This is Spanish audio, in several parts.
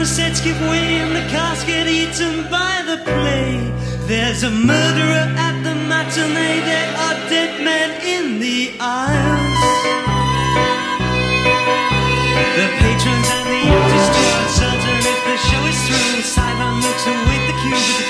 the sets give way And the cast get eaten by the play There's a murderer at the matinee There are dead men in the aisles the patrons and the actors too uncertain if the show is through. Sideline looks cue with the mashy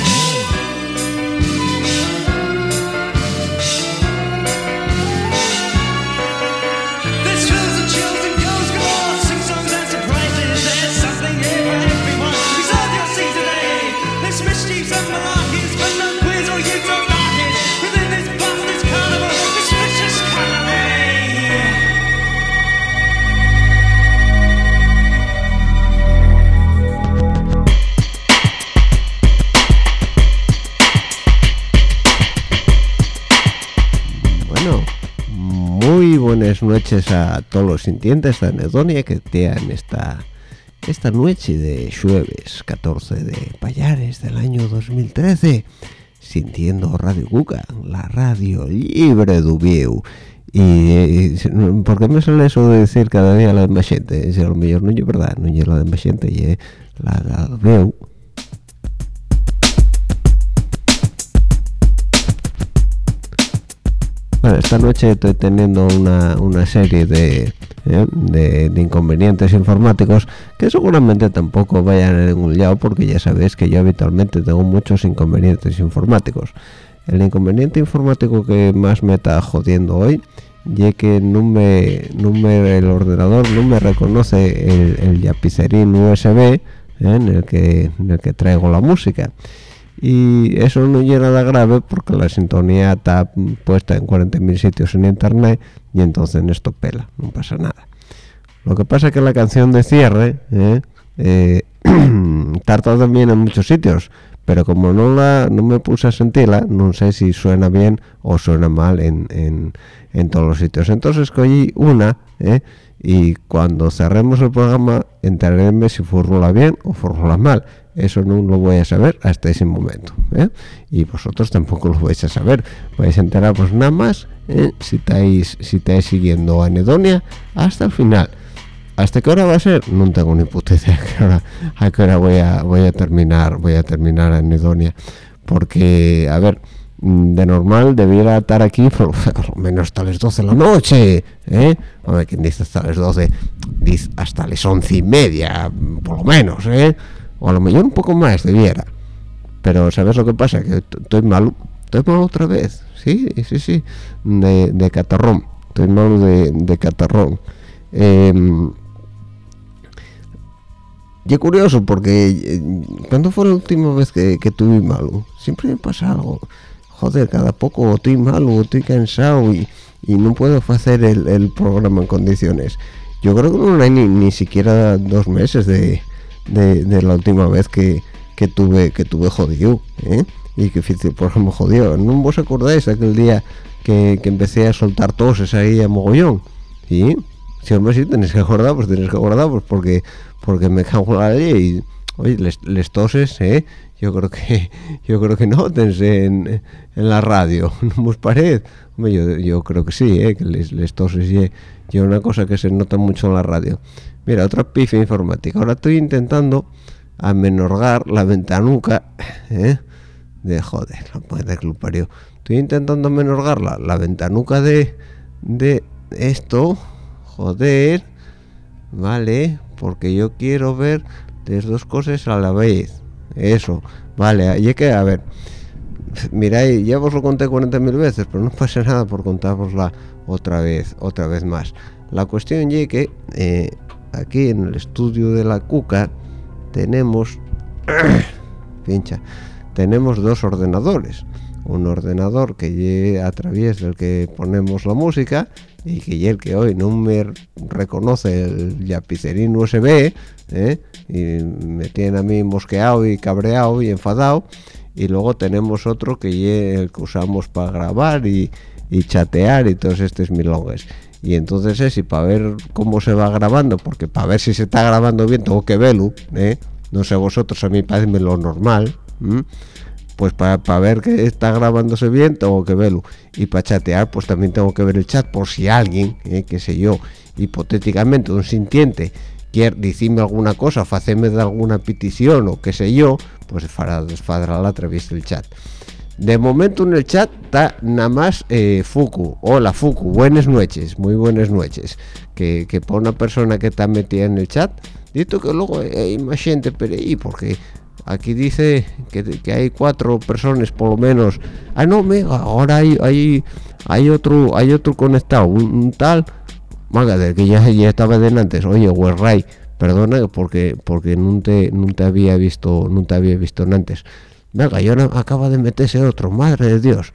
Buenas noches a todos los sintientes de anedonia que tean esta esta noche de jueves 14 de Payares del año 2013 sintiendo Radio Cuca, la radio libre de Ubieu. Y, eh, ¿por qué me sale eso de decir cada día la de más gente? Si a lo mejor no es verdad, no es la de más gente, y la de Esta noche estoy teniendo una, una serie de, ¿eh? de, de inconvenientes informáticos que seguramente tampoco vayan a ningún lado porque ya sabéis que yo habitualmente tengo muchos inconvenientes informáticos. El inconveniente informático que más me está jodiendo hoy es que el ordenador no me reconoce el, el lapicerín USB ¿eh? en, el que, en el que traigo la música y eso no es nada grave porque la sintonía está puesta en 40.000 sitios en internet y entonces esto pela, no pasa nada. Lo que pasa es que la canción de cierre ¿eh? Eh, también en muchos sitios, pero como no la no me puse a sentirla, no sé si suena bien o suena mal en, en, en todos los sitios. Entonces cogí una ¿eh? y cuando cerremos el programa enterarme si fórmula bien o fórmula mal. Eso no lo voy a saber hasta ese momento. ¿eh? Y vosotros tampoco lo vais a saber. Vais a enteraros nada más ¿eh? si estáis si estáis siguiendo a Anedonia hasta el final. ¿Hasta qué hora va a ser? No tengo ni puta idea a qué hora, a qué hora voy a voy a terminar voy a terminar en Edonia porque a ver de normal debiera estar aquí por, lo menos hasta las 12 de la noche ¿eh? ver quien dice hasta las 12 dice hasta las 11 y media por lo menos ¿eh? O a lo mejor un poco más debiera. Pero ¿sabes lo que pasa? que estoy malo estoy malo otra vez. Sí, sí, sí. De, catarrón. Estoy malo de, catarrón. Eh, y curioso porque eh, cuando fue la última vez que, tuve malo siempre me pasa algo. Joder cada poco estoy malo estoy cansado y, y no puedo hacer el, el, programa en condiciones. Yo creo que no hay ni, ni siquiera dos meses de, de, de, la última vez que, que tuve que tuve jodido ¿eh? y que por ejemplo jodió no vos acordáis aquel día que, que empecé a soltar toses ahí a mogollón ¿sí? si hombre sí tenéis que acordar pues tenéis que acordar pues porque porque me cago en la ley y oye les, les, toses ¿eh? yo creo que yo creo que noten en, en la radio no os hombre, yo, yo creo que sí ¿eh? que les, les toses y, y una cosa que se nota mucho en la radio mira otra pifia informática. Ahora estoy intentando amenorgar la ventanuca ¿eh? de joder la puede que parió. Estoy intentando amenorgar la, la ventanuca de de esto joder vale porque yo quiero ver las dos cosas a la vez. Eso vale y que a ver miráis ya os lo conté 40.000 veces pero no pasa nada por contarosla otra vez otra vez más. La cuestión es que eh, aquí en el estudio de la cuca tenemos pincha tenemos dos ordenadores un ordenador que lleve a través del que ponemos la música y que el que hoy no me reconoce el lapicerín USB ¿eh? y me tiene a mí mosqueado y cabreado y enfadado y luego tenemos otro que el que usamos para grabar y, y chatear y todos estos milongues y entonces es y para ver cómo se va grabando porque para ver si se está grabando bien tengo que verlo ¿eh? no sé vosotros a mí parece lo normal pues para pa ver que está grabándose bien tengo que verlo. Y para chatear pues también tengo que ver el chat por si alguien eh, qué sé yo hipotéticamente un sintiente quiere decirme alguna cosa hacerme de alguna petición o qué sé yo pues para desfadrarla a través del chat de momento en el chat está nada más eh, Fuku. Hola Fuku. Buenas noches muy buenas noches. Que, que para una persona que está metida en el chat dito que luego hay más gente pero ahí porque aquí dice que, que, hay cuatro personas por lo menos. Ah no mega ahora hay hay hay otro hay otro conectado. Un, un tal Magader que ya, ya estaba de antes oye Werray perdona porque porque no te había visto no te había visto antes venga yo acaba de meterse otro madre de dios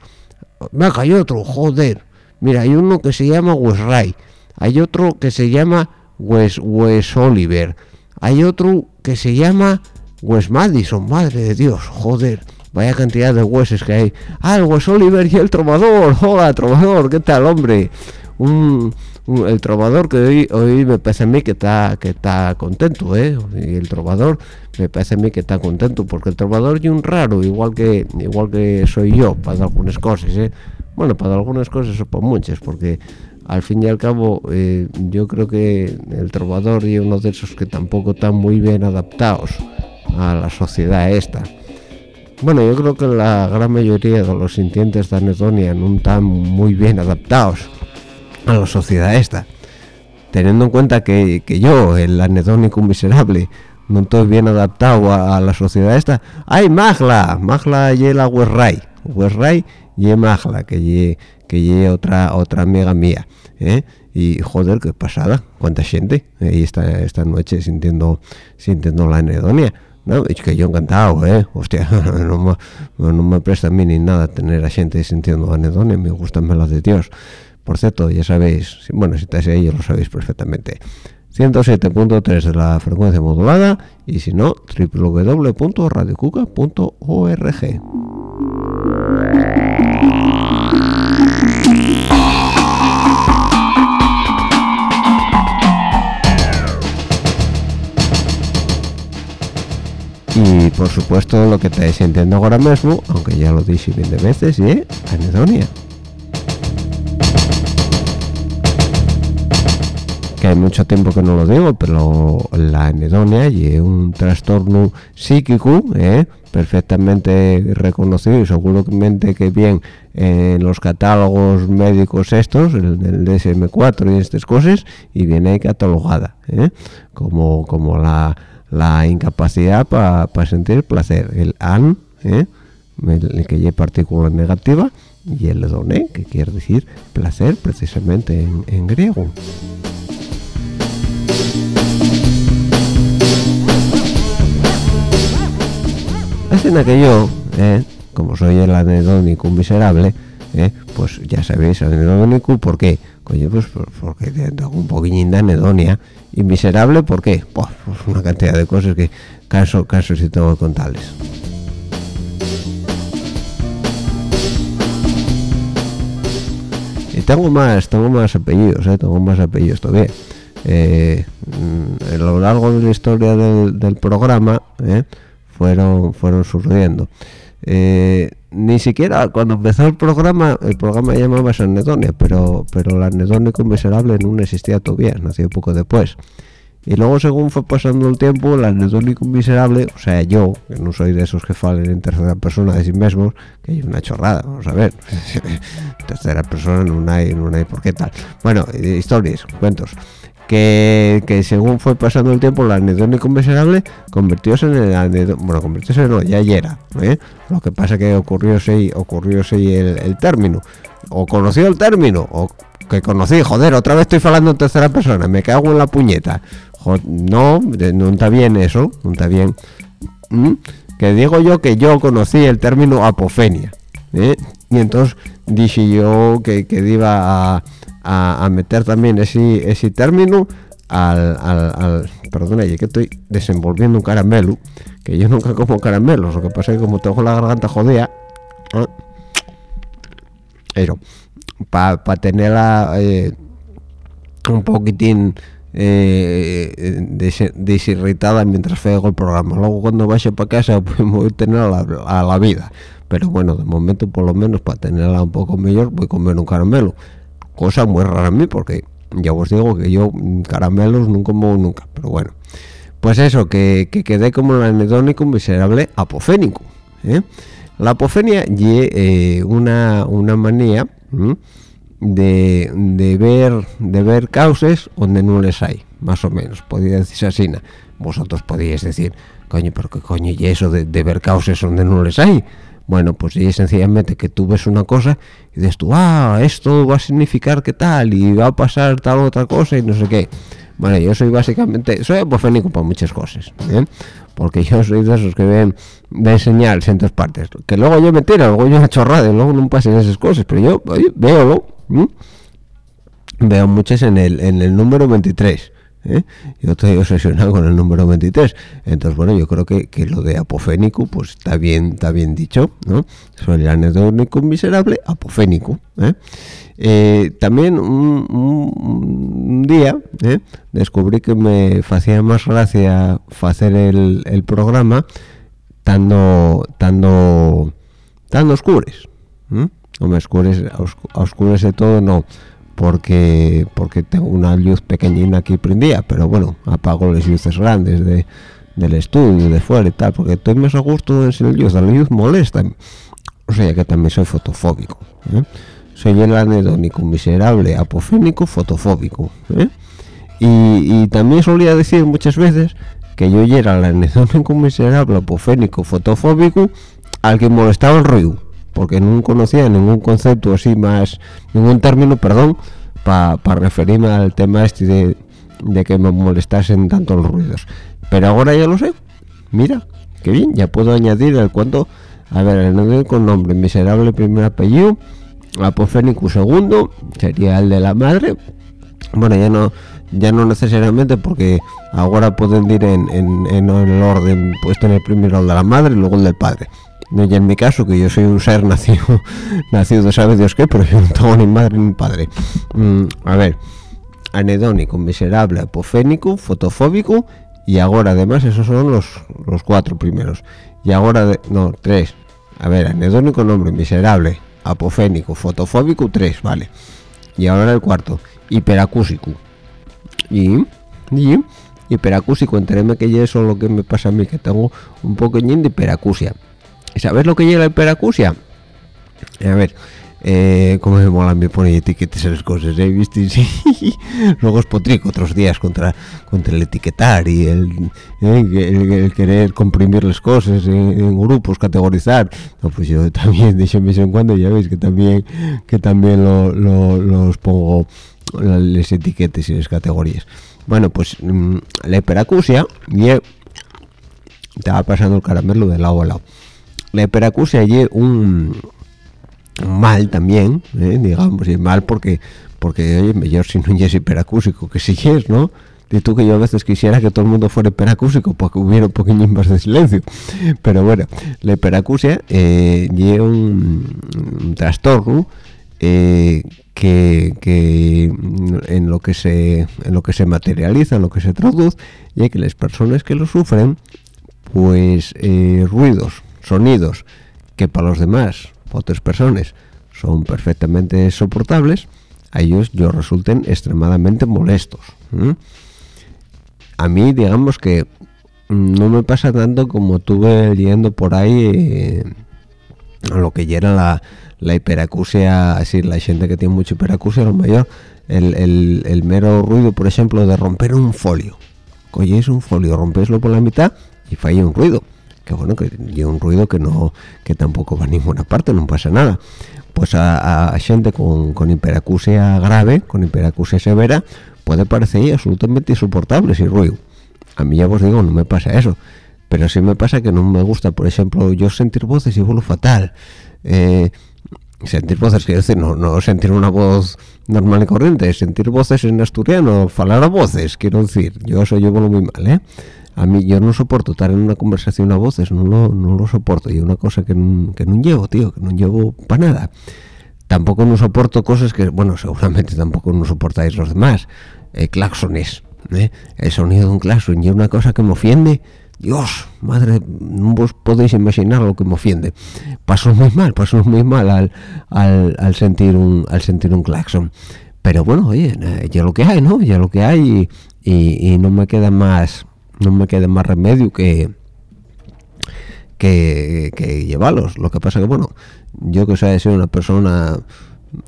venga hay otro joder mira hay uno que se llama Wesray hay otro que se llama Wes Wes Oliver hay otro que se llama Wes Madison, madre de Dios, joder, vaya cantidad de huesos que hay. Ah, el Wes Oliver y el trovador, hola trovador, ¿qué tal, hombre? Un, el trovador que hoy, hoy me parece a mí que está que está contento, ¿eh? Y el trovador me parece a mí que está contento, porque el trovador es un raro, igual que igual que soy yo, para algunas cosas, ¿eh? Bueno, para algunas cosas o para muchas, porque al fin y al cabo eh, yo creo que el trovador y uno de esos que tampoco están muy bien adaptados a la sociedad esta. Bueno, yo creo que la gran mayoría de los sintientes de anedonia no están muy bien adaptados a la sociedad esta. Teniendo en cuenta que, que yo, el anedónico miserable, no estoy bien adaptado a, a la sociedad esta. ¡Ay, Magla! Magla y la Werray. Werray y Magla, que ye, que ye otra otra amiga mía. ¿eh? y joder qué pasada cuánta gente ahí esta esta noche sintiendo sintiendo la anedonia no, es que yo encantado, ¿eh? Hostia, no me, no me presta a mí ni nada tener a gente sintiendo anedonia, me gustan las de Dios. Por cierto, ya sabéis, bueno, si estáis ahí ya lo sabéis perfectamente. 107.3 de la frecuencia modulada y si no, www.radiocuca.org. y por supuesto lo que estáis sintiendo ahora mismo aunque ya lo dije 20 veces y anedonia que hay mucho tiempo que no lo digo, pero la anedonia y un trastorno psíquico, ¿eh? perfectamente reconocido y seguramente que bien en los catálogos médicos estos, el del DSM-4 y estas cosas, y viene catalogada, ¿eh? como, como la, incapacidad para sentir placer, el AN, ¿eh? el, que lleva partícula negativa, y el doné, que quiere decir placer precisamente en griego. Así que yo, eh, como soy el anedónico miserable, eh, pues ya sabéis, anedónico, ¿por qué? Coño, pues porque tengo un poquillín de anedonia. Y miserable, ¿por qué? Pues, una cantidad de cosas que caso, caso si tengo que contarles. Y tengo más, tengo más apellidos, eh, tengo más apellidos todavía. Eh, mm, a lo largo de la historia del, del programa, eh, fueron fueron surgiendo. Eh, ni siquiera cuando empezó el programa el programa llamaba anedonia pero pero la anedónico miserable no existía todavía nació poco después. Y luego según fue pasando el tiempo el anedónico miserable o sea yo que no soy de esos que falen en tercera persona de sí mismos que hay una chorrada vamos a ver. Tercera persona no hay no hay por qué tal. Bueno historias cuentos que, según fue pasando el tiempo el anedónico miserable convirtióse en el anedónico, bueno convirtióse no ya era ¿eh? lo que pasa que ocurrió ocurrió el, el término o conoció el término o que conocí joder otra vez estoy hablando en tercera persona me cago en la puñeta no no está bien eso no está bien que digo yo que yo conocí el término apofenia ¿eh? y entonces dije yo que, que iba a a, meter también ese, ese término al, al, perdona, y que estoy desenvolviendo un caramelo, que yo nunca como caramelos, lo que pasa es que como tengo la garganta jodida, pero para pa tenerla eh, un poquitín eh, desirritada mientras hago el programa. Luego cuando vaya para casa pues voy a tener a la, a la, vida. Pero bueno, de momento por lo menos para tenerla un poco mejor voy a comer un caramelo cosa muy rara a mí porque ya os digo que yo caramelos no como nunca pero bueno. Pues eso que, que quedé como el anedónico miserable apofénico ¿eh? la apofenia y eh, una, una manía de, de, ver de ver causas donde no les hay más o menos podría decirse así vosotros podíais decir coño pero qué coño y eso de, de ver causas donde no les hay bueno, pues y sencillamente que tú ves una cosa y dices tú, ah, esto va a significar que tal y va a pasar tal otra cosa y no sé qué. Bueno, yo soy básicamente, soy apofénico para muchas cosas, ¿eh? porque yo soy de esos que ven, ven señales en todas partes. Que luego yo me tiro, luego yo una chorrada, luego no pasen esas cosas, pero yo veo, veo muchas en el, en el número 23. ¿Eh? yo estoy obsesionado con el número 23 entonces bueno yo creo que, que, lo de apofénico pues está bien está bien dicho no soy el anedónico miserable apofénico ¿eh? Eh, también un, día descubrí que me hacía más gracia hacer el, el programa estando estando tan oscures o me oscures oscures de todo no porque porque tengo una luz pequeñina aquí prendida pero bueno apago las luces grandes de, del estudio de fuera y tal porque estoy más a gusto sin luz la luz molesta o sea que también soy fotofóbico ¿eh? soy el anedónico miserable apofénico fotofóbico ¿eh? y, también solía decir muchas veces que yo era el anedónico miserable apofénico fotofóbico al que molestaba el ruido porque no conocía ningún concepto así más, ningún término, perdón, para referirme al tema este de, que me molestasen tanto los ruidos. Pero ahora ya lo sé. Mira, qué bien, ya puedo añadir el cuento. A ver, el con nombre, miserable primer apellido, apofénico segundo, sería el de la madre. Bueno, ya no ya no necesariamente porque ahora pueden ir en, en, el orden puesto en el primero el de la madre y luego el del padre no ya en mi caso que yo soy un ser nacido nacido sabe Dios qué pero yo no tengo ni madre ni padre. Mm, a ver anedónico miserable apofénico fotofóbico y ahora además esos son los los cuatro primeros. Y ahora no tres. A ver anedónico nombre miserable apofénico fotofóbico tres vale. Y ahora el cuarto hiperacúsico. Y y hiperacúsico enteréme que eso es lo que me pasa a mí que tengo un poquillín de hiperacusia. ¿y sabes lo que llega la hiperacusia? a ver eh, como me mola me pone etiquetas en las cosas ¿eh? ¿viste? Sí. luego es potrico otros días contra contra el etiquetar y el, eh, querer comprimir las cosas en, grupos categorizar no, pues yo también de vez en cuando ya veis que también que también lo, los pongo las etiquetas y las categorías bueno pues mm, la hiperacusia y estaba pasando el caramelo de lado a lado la hiperacusia y un mal también, ¿eh? digamos, y mal porque, porque oye, mejor si no es hiperacúsico que si es, ¿no? De tú que yo a veces quisiera que todo el mundo fuera hiperacúsico porque hubiera un poquito más de silencio. Pero bueno, la hiperacusia eh, lleva un, trastorno eh, que, que, en lo que se en lo que se materializa, en lo que se traduce, y que las personas que lo sufren, pues eh, ruidos, sonidos que para los demás otras personas son perfectamente soportables, a ellos yo resulten extremadamente molestos. A mí, digamos que no me pasa tanto como tuve leyendo por ahí eh, lo que ya la, la hiperacusia, así la gente que tiene mucha hiperacusia, lo mayor, el, el, mero ruido, por ejemplo, de romper un folio. es un folio, rompeslo por la mitad y falla un ruido que bueno que y un ruido que no que tampoco va a ninguna parte no pasa nada. Pues a, gente con, con, hiperacusia grave con hiperacusia severa puede parecer absolutamente insoportable ese ruido. A mí ya os digo no me pasa eso pero sí me pasa que no me gusta por ejemplo yo sentir voces y vuelo fatal. Eh, sentir voces quiero decir no, no sentir una voz normal y corriente sentir voces en asturiano falar a voces quiero decir yo eso yo vuelo muy mal eh a mí yo no soporto estar en una conversación a voces, no lo, no lo soporto, y una cosa que no, llevo, tío, que no llevo para nada. Tampoco no soporto cosas que, bueno, seguramente tampoco no soportáis los demás, eh, claxones, ¿eh? el sonido de un claxon, y una cosa que me ofende, Dios, madre, no vos podéis imaginar lo que me ofende. Paso muy mal, paso muy mal al, al, sentir un al sentir un claxon. Pero bueno, oye, eh, ya lo que hay, ¿no? Ya lo que hay y no me queda más no me quede más remedio que que, llevarlos. Lo que pasa que bueno yo que sé ser una persona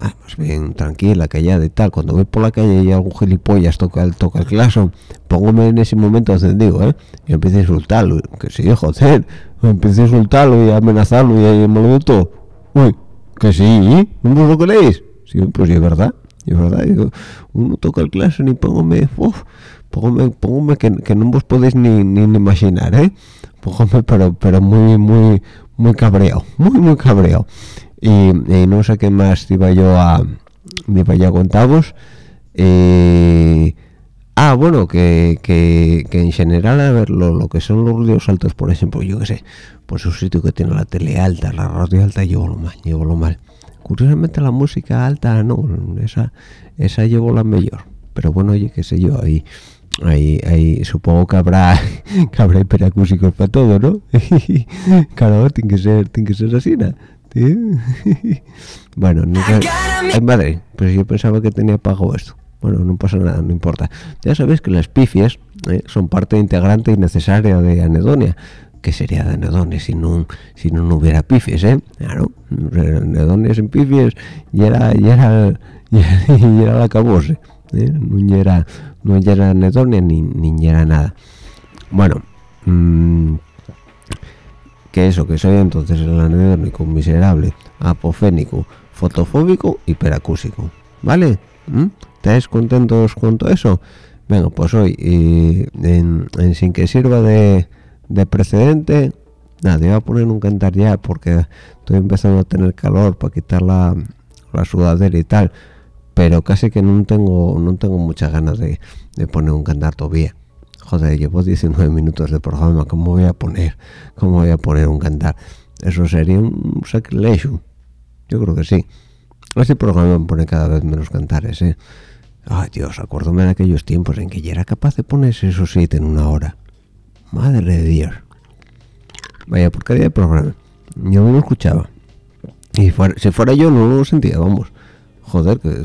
ah, más bien tranquila callada y tal cuando voy por la calle y algún gilipollas toca el toca el claso póngome en ese momento encendido eh y empiezo a insultarlo que sí joder empiezo a insultarlo y a amenazarlo y a llamarlo todo uy que sí ¿no lo creéis? sí pues es verdad es verdad uno toca el claso ni póngome uf, póngame, que, que, no os podéis ni, ni, imaginar, ¿eh? Póngame, pero, pero muy, muy, muy cabreado, muy, muy cabreado. Y, no sé qué más iba yo a, iba yo a contaros. Eh, ah, bueno, que, que, que, en general, a ver, lo, lo, que son los ruidos altos, por ejemplo, yo qué sé, pues un sitio que tiene la tele alta, la radio alta, llevo lo mal, llevo lo mal. Curiosamente la música alta, no, esa, esa llevo la mejor. Pero bueno, oye, qué sé yo, ahí ahí, ahí supongo que habrá que habrá hiperacúsicos para todo ¿no? claro tiene que ser tiene que ser así ¿no? bueno no ay madre pero yo pensaba que tenía pago esto. Bueno no pasa nada no importa. Ya sabéis que las pifias eh, son parte integrante y necesaria de anedonia. Que sería de anedonia si no si no, hubiera pifies eh claro anedonia sin pifies y era y era y era, la cabose ¿eh? no era no era anedonia ni, ni era nada bueno mmm, que eso que soy entonces el anedónico miserable apofénico fotofóbico y vale ¿Mm? ¿estáis contentos con todo eso? venga pues hoy en, sin que sirva de, de precedente nada, voy a poner un cantar ya porque estoy empezando a tener calor para quitar la, la sudadera y tal pero casi que no tengo no tengo muchas ganas de, poner un cantar todavía joder llevo 19 minutos de programa cómo voy a poner cómo voy a poner un cantar eso sería un sacrilegio. Yo creo que sí. Este programa pone cada vez menos cantares ¿eh? ay dios acuérdome de aquellos tiempos en que ya era capaz de ponerse esos siete en una hora. Madre de dios. Vaya porquería de programa. Yo no lo escuchaba. Y si fuera yo no lo sentía vamos joder, que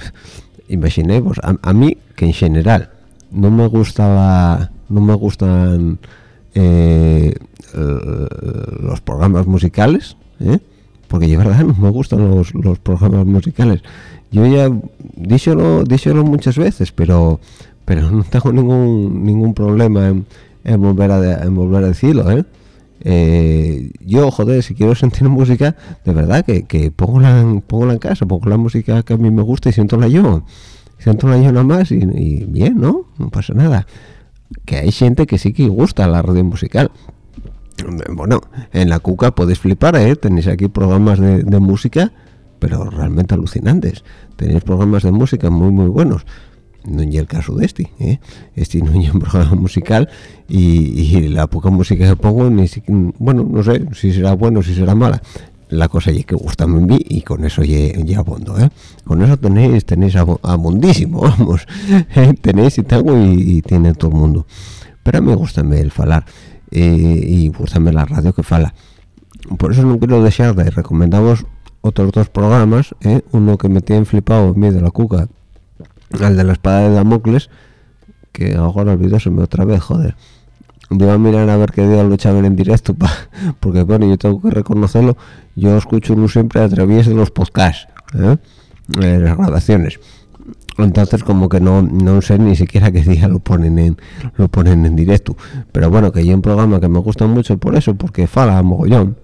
imaginemos, a, mí que en general no me gustaba no me gustan eh, los programas musicales ¿eh? porque de verdad no me gustan los, los programas musicales yo ya díselo díselo muchas veces pero pero no tengo ningún ningún problema en, volver a en volver a decirlo ¿eh? Eh, yo joder si quiero sentir música de verdad que, que pongo la pongo en casa pongo la música que a mí me gusta y siento la yo siento la yo nada más y, bien no no pasa nada. Que hay gente que sí que gusta la radio musical. Bueno en la cuca podéis flipar ¿eh? tenéis aquí programas de, de música pero realmente alucinantes. Tenéis programas de música muy muy buenos no es el caso de este ¿eh? este no es un programa musical y, la poca música que pongo ni bueno no sé si será bueno si será mala la cosa es que gusta a mí y con eso ya, abondo ¿eh? con eso tenéis tenéis abundísimo vamos tenéis y tengo y, tiene todo el mundo pero a mí gusta el falar eh, y gustame la radio que fala por eso no quiero dejar de recomendamos otros dos programas ¿eh? uno que me tiene flipado en mí de la cuca al de la espada de Damocles que ahora olvidóseme otra vez joder. Voy a mirar a ver qué día lo echaban en directo porque bueno yo tengo que reconocerlo yo escucho siempre a través de los podcasts ¿eh? Las grabaciones. Entonces como que no no sé ni siquiera qué día lo ponen en lo ponen en directo. Pero bueno que hay un programa que me gusta mucho por eso porque fala mogollón.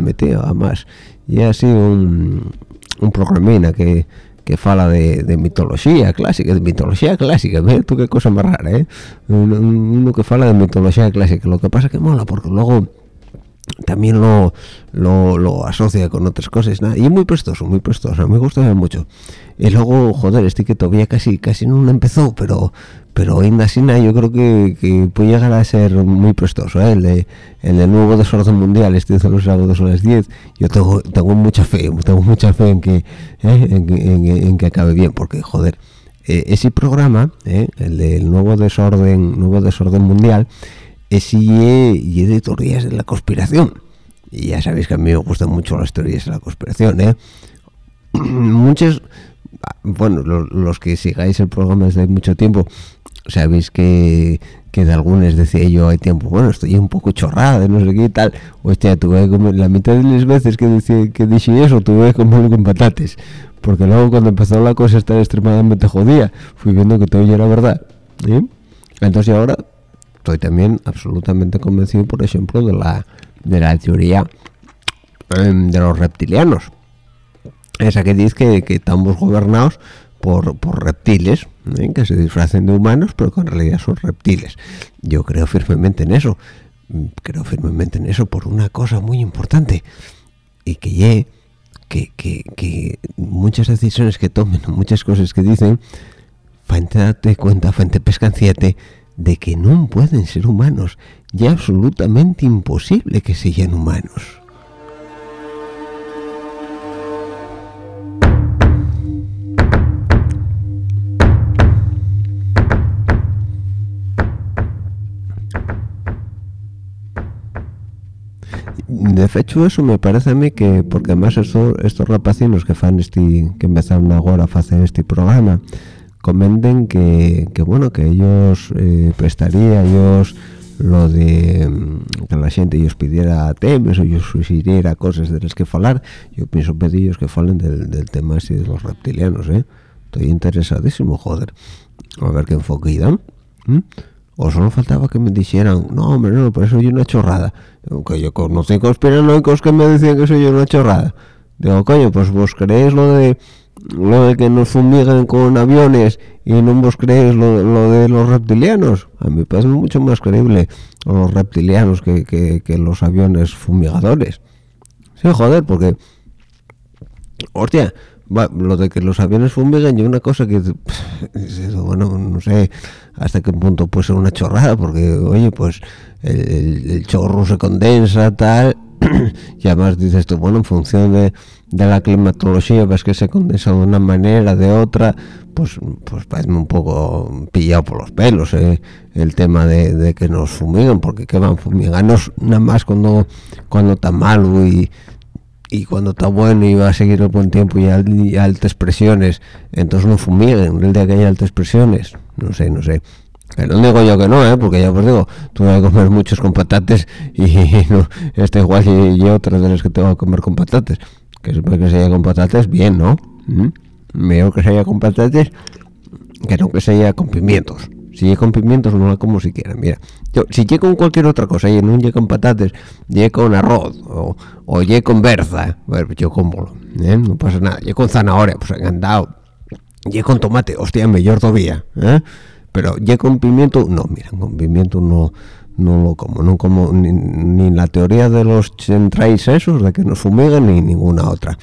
Mi tío además. Y así un un programina que que fala de, mitología clásica, de mitología clásica, ¿ves? Tú qué cosa más rara, ¿eh? Uno, que fala de mitología clásica, lo que pasa que mola, porque luego también lo, lo, asocia con otras cosas, nada, y es muy prestoso, muy prestoso, me gusta mucho. Y luego, joder, este que todavía casi casi no empezó, pero pero en Sina yo creo que, puede llegar a ser muy prestoso ¿eh? el, de, el nuevo desorden mundial este de los sábados a las 10 yo tengo tengo mucha fe tengo mucha fe en que ¿eh? en, que acabe bien porque joder eh, ese programa el del nuevo desorden nuevo desorden mundial es y, de teorías de la conspiración. Y ya sabéis que a mí me gustan mucho las teorías de la conspiración ¿eh? muchos bueno los, que sigáis el programa desde mucho tiempo sabéis que, que de algunos decía yo hay tiempo bueno estoy un poco chorrada no sé qué y tal hostia tuve la mitad de las veces que decía que dije eso tuve como con patates. Porque luego cuando empezó la cosa a estar extremadamente jodida fui viendo que todo ya era verdad entonces ahora estoy también absolutamente convencido por ejemplo de la de la teoría em, de los reptilianos esa que dice que, que estamos gobernados por, por reptiles ¿eh? que se disfracen de humanos pero que en realidad son reptiles yo creo firmemente en eso creo firmemente en eso por una cosa muy importante y que que, que, muchas decisiones que tomen muchas cosas que dicen fuente date cuenta fuente pescanciete de que no pueden ser humanos. Ya absolutamente imposible que sean humanos. De hecho eso me parece a mí que porque además estos, estos rapacinos que fan este que empezaron ahora a hacer este programa comenten que, que bueno que ellos eh, prestaría ellos lo de mm, que la gente ellos pidiera temas o ellos sugiriera cosas de las que hablar yo pienso pedir que falen del, del tema así de los reptilianos ¿eh? estoy interesadísimo joder. A ver qué enfoque o solo faltaba que me dijeran no hombre no por eso soy una chorrada que yo conocí conspiranoicos que me decían que soy una chorrada digo coño pues vos creéis lo de lo de que nos fumiguen con aviones y no vos creéis lo, de los reptilianos. A mí me parece mucho más creíble los reptilianos que, que, los aviones fumigadores. Sí joder porque hostia lo de que los aviones fumiguen y una cosa que bueno no sé hasta qué punto puede ser una chorrada porque oye pues el, chorro se condensa tal y además dices tú bueno en función de, la climatología ves que se condensa de una manera de otra pues pues parece un poco pillado por los pelos ¿eh? el tema de, que nos fumigan porque que van fumigarnos nada más cuando cuando está malo y y cuando está bueno y va a seguir el buen tiempo y, altas presiones entonces no fumiguen el día que haya altas presiones no sé no sé que no digo yo que no, ¿eh? porque ya os digo, vas a comer muchos con patates y no, este igual y yo otro de los que tengo que comer con patates. Que siempre que sea con patates, bien, ¿no? ¿Mm? Mejor que sea con patates que no que sea con pimientos. Si llega con pimientos no la como siquiera. Mira, yo, si llega con cualquier otra cosa y no llega con patates, llega con arroz o, o llega con berza, bueno, yo como, ¿eh? no pasa nada. Llega con zanahoria, pues encantado. Llega con tomate, hostia, mejor todavía, ¿eh? pero ya con pimiento no mira con pimiento no no lo como no como ni, ni la teoría de los centrais esos de que nos fumigan ni ninguna otra.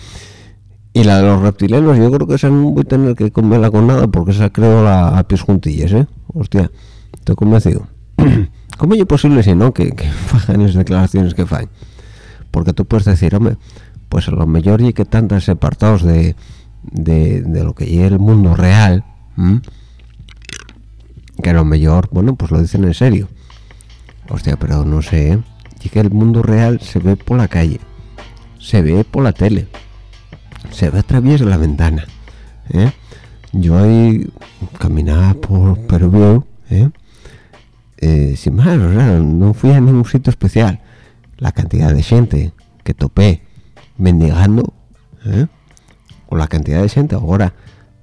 Y la de los reptilianos yo creo que esa no voy a tener que comerla con nada porque esa creo la, a pies juntillas eh hostia estoy convencido. ¿cómo es posible si no que, que fajan esas declaraciones que faen? porque tú puedes decir hombre pues a lo mejor y que tantos apartados de, de, de lo que es el mundo real que a lo mejor, bueno, pues lo dicen en serio. Hostia, pero no sé, ¿eh? y que el mundo real se ve por la calle, se ve por la tele, se ve a través de la ventana. ¿eh? Yo ahí caminaba por Perú, ¿eh? Eh, sin más, no fui a ningún sitio especial. La cantidad de gente que topé mendigando, ¿eh? o la cantidad de gente ahora,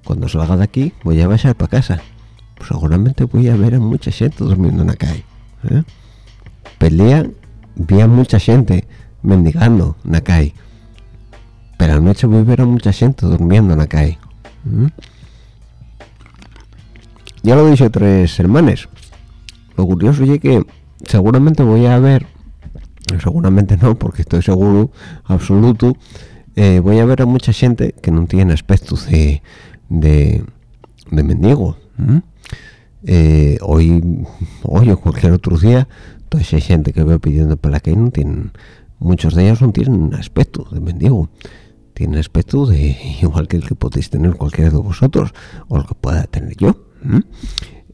cuando salga de aquí, voy a bajar para casa seguramente voy a ver a mucha gente durmiendo en la calle. Pelea, vi a mucha gente mendigando en la calle. Pero anoche a mucha gente durmiendo en la calle. ¿eh? Ya lo he tres hermanos. Lo curioso es que seguramente voy a ver, seguramente no, porque estoy seguro, absoluto, eh, voy a ver a mucha gente que no tiene aspecto de, de, mendigo. Eh, hoy hoy o cualquier otro día toda esa gente que veo pidiendo la calle no tienen muchos de ellos no tienen aspecto de mendigo tienen aspecto de igual que el que podéis tener cualquiera de vosotros o el que pueda tener yo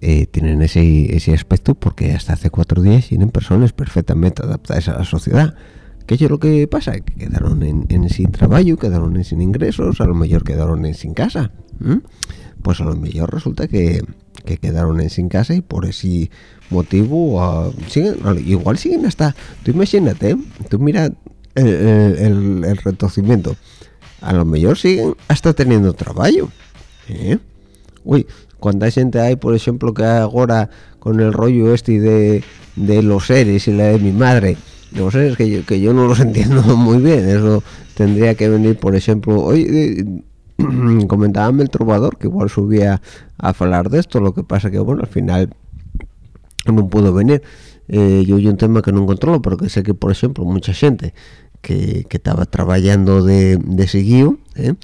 eh, tienen ese, ese aspecto porque hasta hace cuatro días tienen personas perfectamente adaptadas a la sociedad ¿Qué es lo que pasa? Que quedaron en, en sin trabajo, quedaron en sin ingresos, a lo mejor quedaron en sin casa. ¿M? Pues a lo mejor resulta que, que quedaron en sin casa y por ese motivo uh, siguen, igual siguen hasta... Tú imagínate, tú mira el, el, retorcimiento. A lo mejor siguen hasta teniendo trabajo. ¿eh? Uy, cuánta gente hay, por ejemplo, que ahora con el rollo este de, de los seres y la de mi madre no sé, es que yo, que yo no los entiendo muy bien. Eso tendría que venir, por ejemplo, hoy comentábame el trovador que igual subía a hablar de esto. Lo que pasa que, bueno, al final no pudo venir. Eh, yo un tema que no controlo, pero que sé que, por ejemplo, mucha gente que, que estaba trabajando de, de seguido, ¿eh?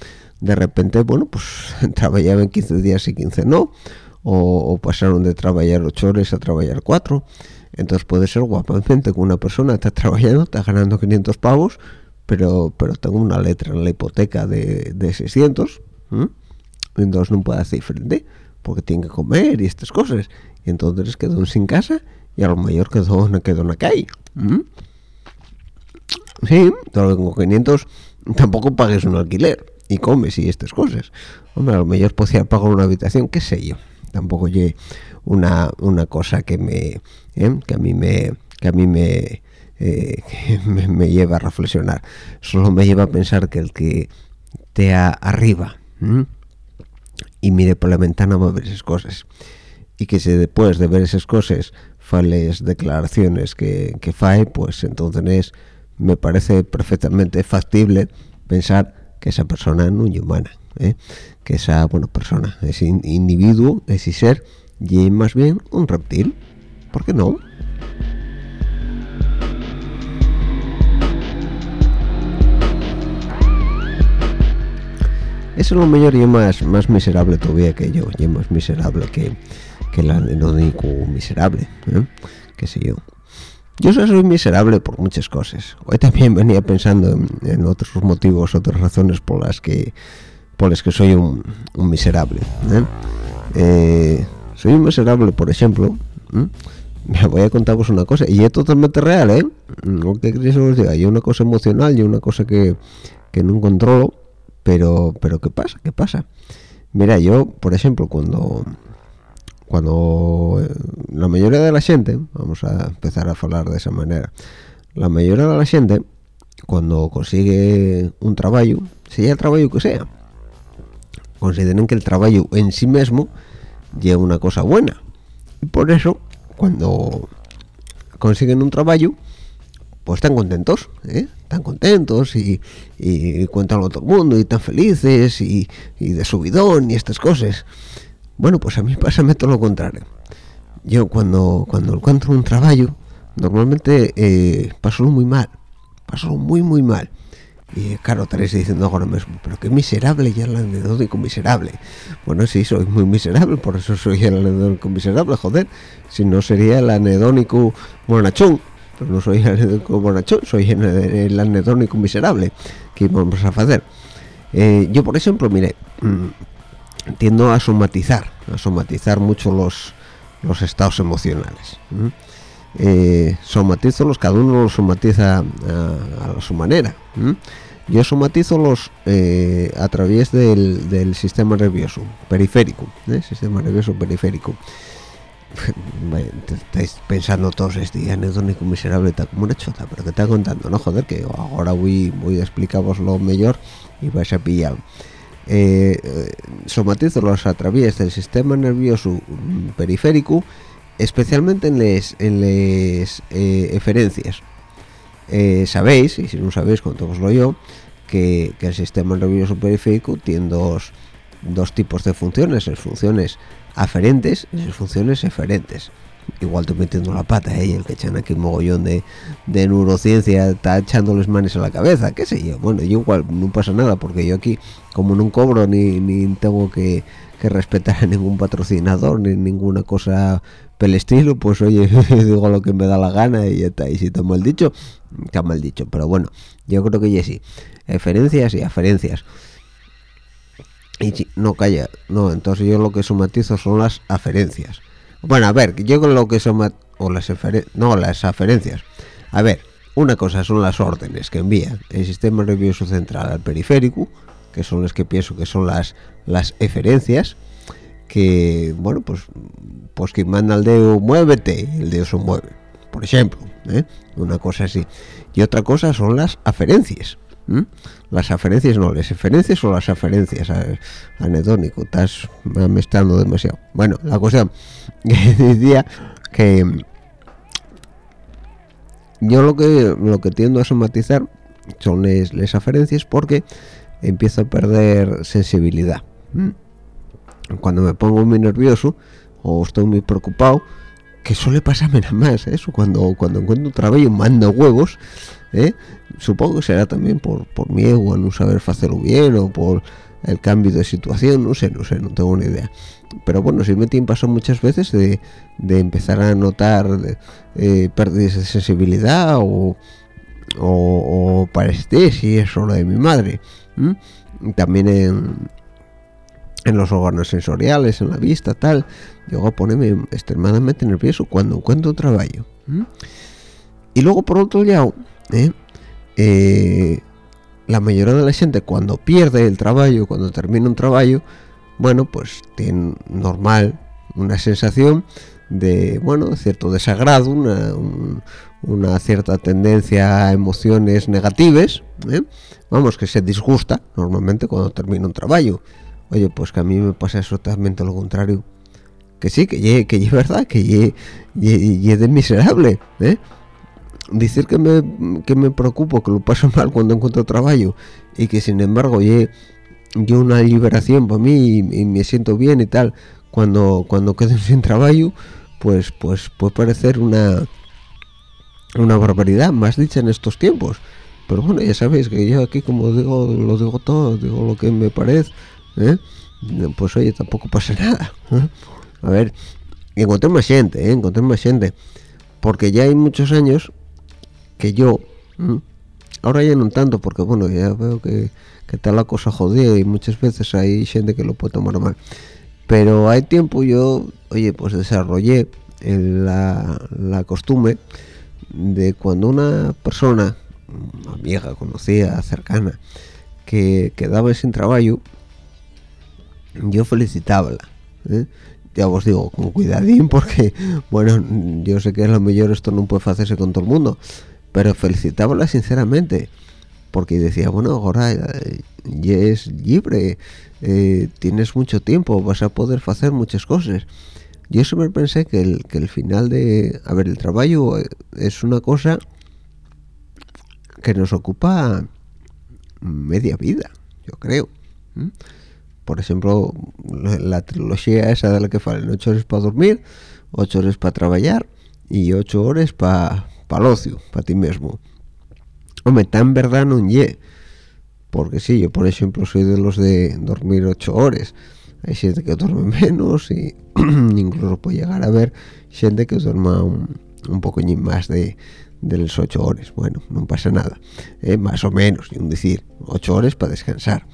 de repente, bueno, pues trabajaban 15 días y 15 no, o, o pasaron de trabajar 8 horas a trabajar 4 entonces puede ser guapamente que una persona está trabajando, está ganando 500 pavos, pero pero tengo una letra en la hipoteca de, de 600, ¿eh? entonces no puede hacer frente, porque tiene que comer y estas cosas. Y entonces quedó sin casa y a lo mejor quedó, quedó en la calle. ¿eh? Sí, pero con 500 tampoco pagues un alquiler y comes y estas cosas. Hombre, a lo mejor podría pagar una habitación, qué sé yo. Tampoco llegue una, una cosa que me ¿eh? que a mí me que a mí me, eh, me, lleva a reflexionar solo me lleva a pensar que el que te arriba y mire por la ventana va a ver esas cosas y que si después de ver esas cosas fales declaraciones que, que fae pues entonces me parece perfectamente factible pensar que esa persona no es humana ¿eh? que esa bueno persona ese individuo ese ser y más bien un reptil ¿por qué no? Eso es lo mejor y más más miserable todavía que yo y más miserable que, que el anónico miserable ¿eh? qué sé yo yo soy miserable por muchas cosas hoy también venía pensando en, en, otros motivos otras razones por las que por las que soy un, un miserable ¿eh? Eh, soy un miserable por ejemplo ¿eh? me voy a contaros una cosa y es totalmente real ¿eh? no que os diga hay una cosa emocional y una cosa que, que no controlo pero pero qué pasa qué pasa mira yo por ejemplo cuando cuando eh, la mayoría de la gente vamos a empezar a hablar de esa manera la mayoría de la gente cuando consigue un trabajo sea el trabajo que sea consideren que el trabajo en sí mismo lleva una cosa buena. Y por eso cuando consiguen un trabajo pues están contentos ¿eh? Están contentos y, y cuentan a todo el mundo y están felices y, y de subidón y estas cosas bueno pues a mí pasa todo lo contrario yo cuando cuando encuentro un trabajo normalmente eh, paso muy mal paso muy muy mal y claro, estaréis diciendo ahora mismo, pero qué miserable ya el anedónico miserable. Bueno, sí, soy muy miserable, por eso soy el anedónico miserable, joder. Si no sería el anedónico bonachón, pero no soy el anedónico bonachón, soy el, anedónico miserable. ¿Qué vamos a hacer? Eh, yo, por ejemplo, mire, mm, tiendo a somatizar, a somatizar mucho los, los estados emocionales. Eh, somatizo los cada uno los somatiza a, su manera yo somatizo los eh, a través del, sistema nervioso periférico sistema nervioso periférico estáis pensando todos este anedónico miserable está como una chota pero que está contando no joder que ahora voy voy a explicaros lo mejor y vais a pillar. Eh, somatizo los a del sistema nervioso mm, periférico especialmente en les en les eh, eferencias. Eh, sabéis y si no sabéis lo yo que, que, el sistema nervioso periférico tiene dos, dos tipos de funciones. Las funciones aferentes y las funciones eferentes igual estoy metiendo la pata ¿eh? el que echan aquí un mogollón de, de neurociencia está echándoles manes a la cabeza qué sé yo. Bueno yo igual no pasa nada porque yo aquí como no cobro ni, ni tengo que, que respetar a ningún patrocinador ni ninguna cosa pel estilo pues oye digo lo que me da la gana y ya está. Y si está mal dicho está mal dicho. Pero bueno yo creo que ya sí. Eferencias y aferencias y no calla no entonces yo lo que somatizo son las aferencias. Bueno a ver yo lo que son o las no las aferencias. A ver una cosa son las órdenes que envía el sistema nervioso central al periférico que son las que pienso que son las las eferencias que bueno pues pues que manda al dedo muévete el dedo se mueve por ejemplo ¿eh? una cosa así. Y otra cosa son las aferencias las aferencias no las eferencias o las aferencias anedónico estás estando demasiado. Bueno la que decía que yo lo que lo que tiendo a somatizar son las aferencias porque empiezo a perder sensibilidad cuando me pongo muy nervioso o estoy muy preocupado que suele pasarme nada más eso cuando cuando encuentro un trabajo mando huevos ¿eh? supongo que será también por, por mi ego a no saber hacerlo bien o por el cambio de situación no sé no sé no tengo ni idea pero bueno sí me tiene pasado muchas veces de, de empezar a notar eh, pérdidas de sensibilidad o o, o lo de mi madre también en en los órganos sensoriales, en la vista, tal, llego a ponerme extremadamente nervioso cuando encuentro trabajo. Y luego, por otro lado, ¿eh? Eh, la mayoría de la gente cuando pierde el trabajo, cuando termina un trabajo, bueno, pues tiene normal una sensación de, bueno, cierto desagrado, una, una cierta tendencia a emociones negativas, ¿eh? vamos, que se disgusta normalmente cuando termina un trabajo oye pues que a mí me pasa exactamente lo contrario que sí que que es verdad que es de miserable ¿eh? Decir que me, que me preocupo que lo paso mal cuando encuentro trabajo y que sin embargo yo una liberación para mí y, me siento bien y tal cuando cuando quedo sin trabajo pues pues puede parecer una una barbaridad más dicha en estos tiempos pero bueno ya sabéis que yo aquí como digo lo digo todo digo lo que me parece ¿eh? pues oye tampoco pasa nada ¿eh? a ver encontré más gente ¿eh? encontré más gente porque ya hay muchos años que yo ahora ya no tanto porque bueno ya veo que, que está la cosa jodida y muchas veces hay gente que lo puede tomar mal pero hay tiempo yo oye pues desarrollé la, la costumbre de cuando una persona una vieja conocida cercana que quedaba sin trabajo yo felicitábala ¿eh? ya os digo con cuidadín porque bueno yo sé que a lo mejor esto no puede hacerse con todo el mundo pero felicitábala sinceramente porque decía bueno ahora ya es libre eh, tienes mucho tiempo vas a poder hacer muchas cosas yo siempre pensé que el, que el final de a ver el trabajo eh, es una cosa que nos ocupa media vida yo creo por ejemplo la, trilogía esa de la que falen 8 horas para dormir 8 horas para trabajar y 8 horas para pa el ocio para ti mismo hombre tan verdad no ye porque sí yo por ejemplo soy de los de dormir 8 horas hay gente que duerme menos y incluso puede llegar a ver gente que duerma un, un poco más de, las 8 horas bueno no pasa nada eh, más o menos y un decir 8 horas para descansar.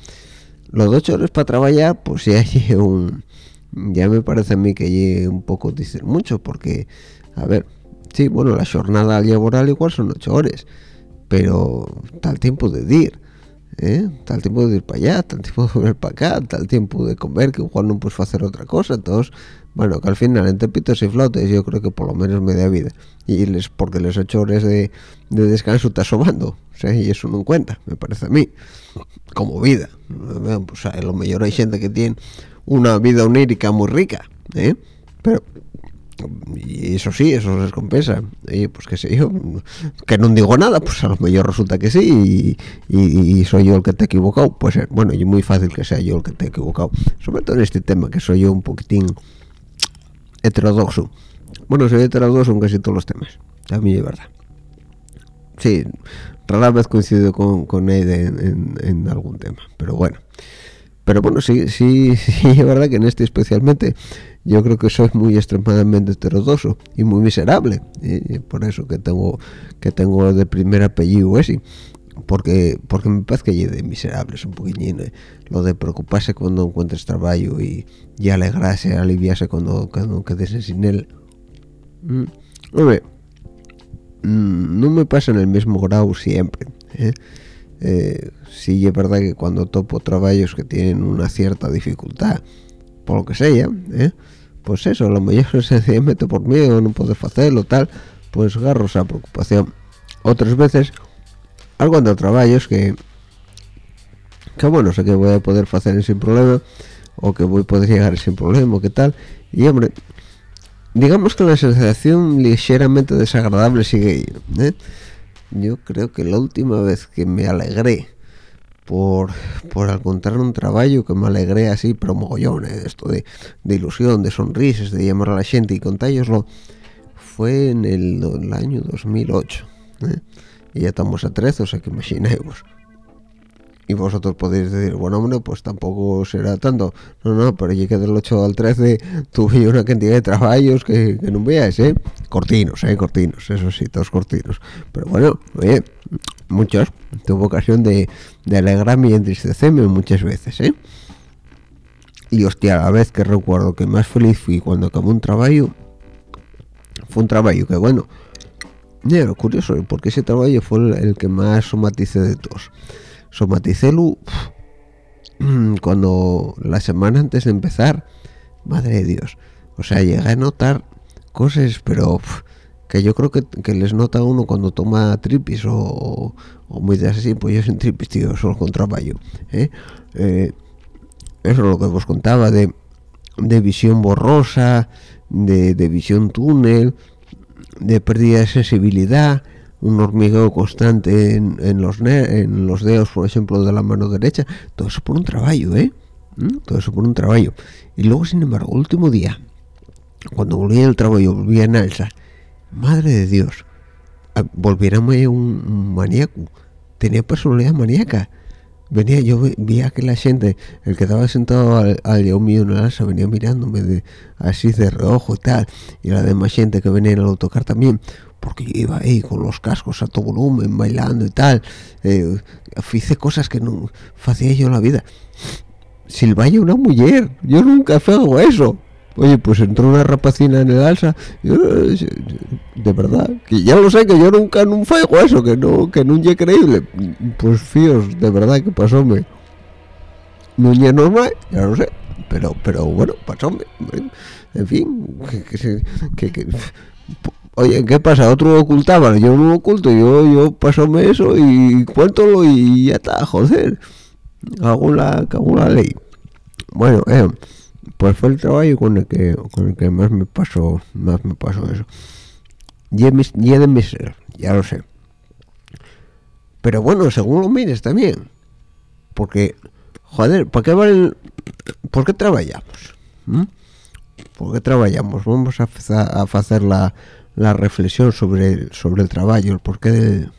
Los 8 horas para trabajar pues ya hay un ya me parece a mí que hay un poco decir mucho porque a ver sí bueno la jornada laboral igual son 8 horas pero tal tiempo de ir ¿eh? tal tiempo de ir para allá tal tiempo de volver para acá tal tiempo de comer que igual no puedes hacer otra cosa entonces bueno que al final entre pitos y flotes yo creo que por lo menos media vida y les porque les ocho horas de, de descanso está sobando sea, y eso no cuenta me parece a mí como vida pues a lo mejor hay gente que tiene una vida onírica muy rica ¿eh? pero y eso sí, eso les compensa. Y pues que sé yo, que no digo nada, pues a lo mejor resulta que sí y, soy yo el que te he equivocado. Pues bueno, y muy fácil que sea yo el que te he equivocado. Sobre todo en este tema, que soy yo un poquitín heterodoxo. Bueno, soy heterodoxo en casi todos los temas. También es verdad. Sí, rara vez coincido con, con en, en, en algún tema, pero bueno. Pero bueno, sí, sí, sí, es verdad que en este especialmente yo creo que soy muy extremadamente heterodoso y muy miserable y por eso que tengo que tengo de primer apellido ese porque porque me parece que de miserable un poquillín eh, lo de preocuparse cuando encuentres trabajo y, y alegrarse aliviarse cuando, cuando quedes sin él mm. Mm, no me pasa en el mismo grado siempre ¿eh? Eh, sí es verdad que cuando topo trabajos que tienen una cierta dificultad por lo que sea ¿eh? pues eso, lo mejor sencillamente por miedo, no puedes hacerlo, tal, pues agarro esa preocupación. Otras veces, algo de trabajos que, que bueno, sé que voy a poder hacer sin problema, o que voy a poder llegar sin problema, o qué tal, y hombre, digamos que la sensación ligeramente desagradable sigue ahí, ¿eh? Yo creo que la última vez que me alegré por, por encontrar un trabajo que me alegré así, pero mogollón, ¿eh? esto de, de, ilusión, de sonrisas, de llamar a la gente y contárselo, fue en el, el, año 2008. ¿eh? Y ya estamos a 13, o sea que imaginéis. Y vosotros podéis decir, bueno, hombre, pues tampoco será tanto. No, no, pero llegué del 8 al 13, tuve una cantidad de trabajos que, no veáis, ¿eh? Cortinos, ¿eh? Cortinos, eso sí, todos cortinos. Pero bueno, oye, muchos. Tuve ocasión de, alegrarme y entristecerme muchas veces, ¿eh? Y hostia, a la vez que recuerdo que más feliz fui cuando acabó un trabajo, fue un trabajo que bueno, ya curioso, porque ese trabajo fue el, el que más somaticé de todos. Somaticélo cuando la semana antes de empezar, madre de Dios, o sea, llegué a notar cosas, pero que yo creo que, que, les nota uno cuando toma tripis o, o muy de así, pues yo sin tripis, tío, solo con trabajo. ¿eh? Eh, eso es lo que os contaba de, de visión borrosa, de, de, visión túnel, de pérdida de sensibilidad, un hormigueo constante en, en, los en los dedos, por ejemplo, de la mano derecha, todo eso por un trabajo, ¿eh? ¿Mm? Todo eso por un trabajo. Y luego, sin embargo, último día, cuando volví al trabajo, volví en alza, madre de Dios, volviérame un, un maníaco, tenía personalidad maníaca. Venía, yo veía que la gente, el que estaba sentado al, al mío en la alza, venía mirándome de, así de reojo y tal, y la demás gente que venía en el autocar también, porque yo iba ahí con los cascos a todo volumen, bailando y tal, eh, hice cosas que no hacía yo en la vida. Silvaya una mujer, yo nunca hago eso. Oye, pues entró una rapacina en el alza, yo, de verdad, que ya lo sé, que yo nunca nunca hago eso, que no, que no es creíble. Pues fíos, de verdad, que pasóme. No es normal, ya lo sé, pero pero bueno pasó en fin que, que, oye qué pasa otro ocultaba yo no oculto yo yo pasóme eso y cuéntalo y ya está joder hago la hago la ley. Bueno eh, pues fue el trabajo con el que con el que más me pasó más me pasó eso. Y, y de mi ser ya lo sé. Pero bueno según lo mires también. Porque joder ¿para qué vale ¿por qué trabajamos? ¿Mm? ¿por qué trabajamos? vamos a, hacer la, la, reflexión sobre el, sobre el trabajo el porqué del,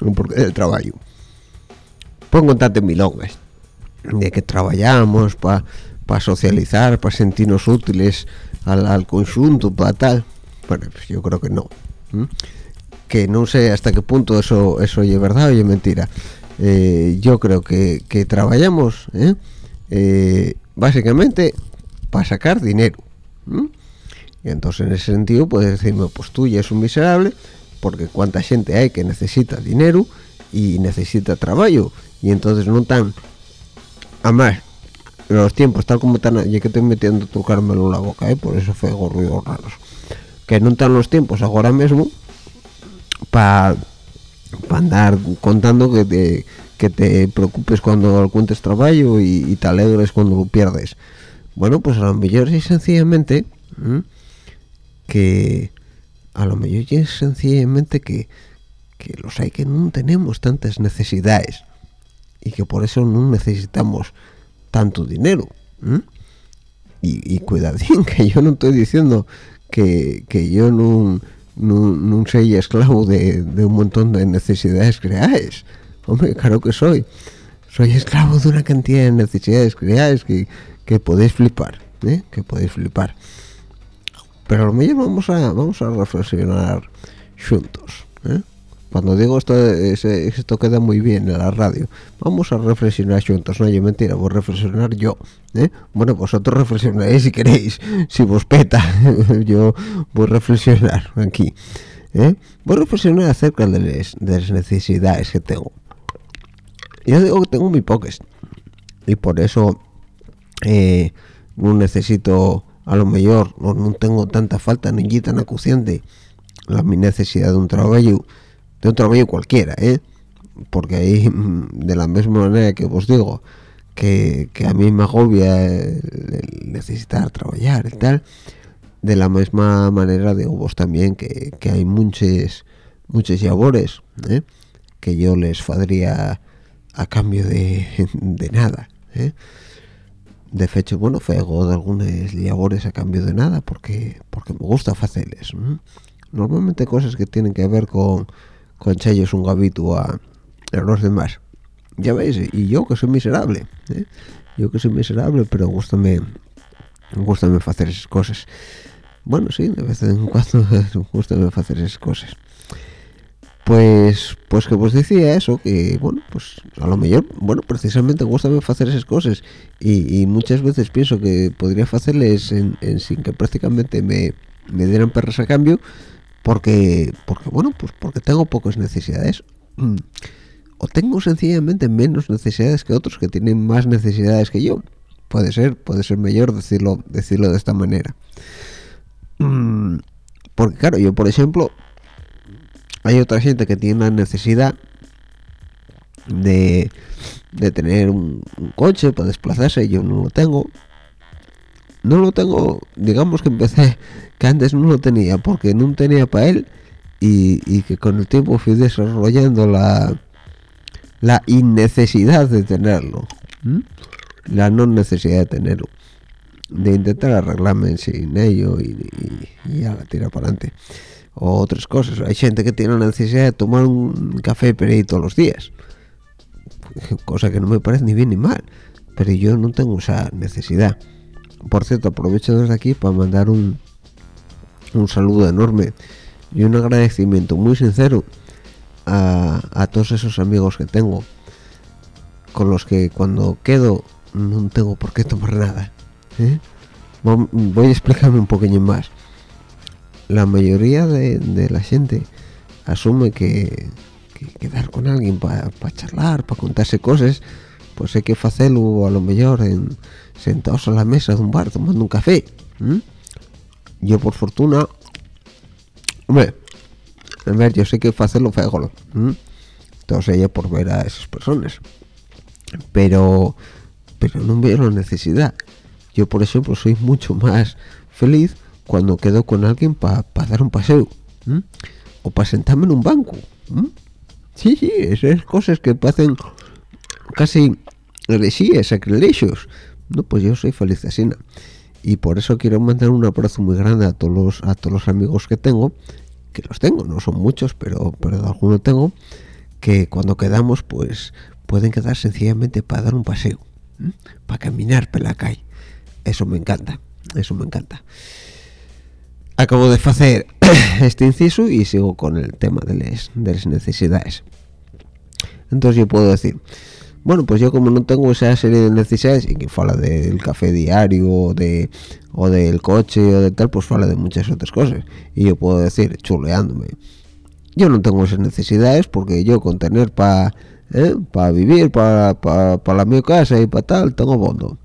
el porqué del trabajo puedo contarte milongas de que trabajamos para para socializar, para sentirnos útiles al, al conjunto, para tal. Bueno, pues yo creo que no. Que no sé hasta qué punto eso eso es verdad o es mentira. Eh, yo creo que, que trabajamos ¿eh? Eh, básicamente para sacar dinero. Y entonces en ese sentido puedes decirme, pues tú ya es un miserable, porque cuánta gente hay que necesita dinero y necesita trabajo. Y entonces no tan... Además, los tiempos tal como están ya que estoy metiendo tu cármelo en la boca ¿eh? por eso fue ruidos raros que no están los tiempos ahora mismo para andar contando que te, que te preocupes cuando cuentes trabajo y, te alegres cuando lo pierdes bueno pues a lo mejor es sencillamente que a lo mejor es sencillamente que, que los hay que no tenemos tantas necesidades y que por eso no necesitamos tanto dinero. Y, y, cuidadín, que yo no estoy diciendo que, yo no, no, soy esclavo de, un montón de necesidades creadas. Hombre, claro que soy. Soy esclavo de una cantidad de necesidades creadas que, que podéis flipar, ¿eh? que podéis flipar. Pero a lo mejor vamos a, vamos a reflexionar juntos. ¿eh? cuando digo esto esto queda muy bien en la radio vamos a reflexionar juntos no hay mentira voy a reflexionar yo ¿eh? bueno vosotros reflexionáis si queréis si vos peta yo voy a reflexionar aquí ¿eh? voy a reflexionar acerca de las, necesidades que tengo yo digo que tengo muy pocas y por eso eh, no necesito a lo mejor no, tengo tanta falta ni tan acuciente la mi necesidad de un trabajo de un trabajo cualquiera, ¿eh? Porque ahí, de la misma manera que os digo, que, a mí me agobia necesitar trabajar y tal, de la misma manera digo vos también que, hay muchos muchos labores ¿eh? que yo les fadría a cambio de, nada ¿eh? De hecho bueno fuego de algunas labores a cambio de nada porque porque me gusta hacerles normalmente cosas que tienen que ver con con es un gabito a, los demás. Ya veis y yo que soy miserable ¿eh? yo que soy miserable pero gustame gustame hacer esas cosas. Bueno sí de vez en cuando gustame hacer esas cosas pues pues que os decía eso que bueno pues a lo mejor bueno precisamente gustame hacer esas cosas y, muchas veces pienso que podría hacerles en, sin que prácticamente me, me dieran perras a cambio porque porque bueno pues porque tengo pocas necesidades mm. o tengo sencillamente menos necesidades que otros que tienen más necesidades que yo puede ser puede ser mejor decirlo decirlo de esta manera mm. porque claro yo por ejemplo hay otra gente que tiene la necesidad de, de tener un, un coche para desplazarse yo no lo tengo. No lo tengo digamos que empecé que antes no lo tenía porque no tenía para él y, que con el tiempo fui desarrollando la la innecesidad de tenerlo. La no necesidad de tenerlo. De intentar arreglarme sin ello y, ya la tira para adelante o otras cosas. Hay gente que tiene la necesidad de tomar un café pero todos los días. Cosa que no me parece ni bien ni mal pero yo no tengo esa necesidad. Por cierto aprovecho desde aquí para mandar un un saludo enorme y un agradecimiento muy sincero a, todos esos amigos que tengo con los que cuando quedo no tengo por qué tomar nada ¿eh? voy a explicarme un poquillo más la mayoría de, la gente asume que, quedar con alguien para charlar, para contarse cosas, pues hay que hacerlo a lo mejor en sentados a la mesa de un bar tomando un café yo por fortuna hombre a ver yo sé que hacerlo feo entonces ella por ver a esas personas. Pero pero no veo la necesidad. Yo por ejemplo soy mucho más feliz cuando quedo con alguien para dar un paseo o para sentarme en un banco sí sí esas cosas que pasan casi heresías sacrilegios. No pues yo soy feliz así y por eso quiero mandar un abrazo muy grande a todos los a todos los amigos que tengo que los tengo no son muchos pero pero de alguno tengo que cuando quedamos pues pueden quedar sencillamente para dar un paseo para caminar por la calle. Eso me encanta eso me encanta acabo de hacer este inciso y sigo con el tema de las, de las necesidades. Entonces yo puedo decir bueno pues yo como no tengo esa serie de necesidades y que fala del café diario o de o del coche o de tal pues fala de muchas otras cosas. Y yo puedo decir chuleándome yo no tengo esas necesidades porque yo con tener para para vivir para para la mi casa y para tal tengo bondo.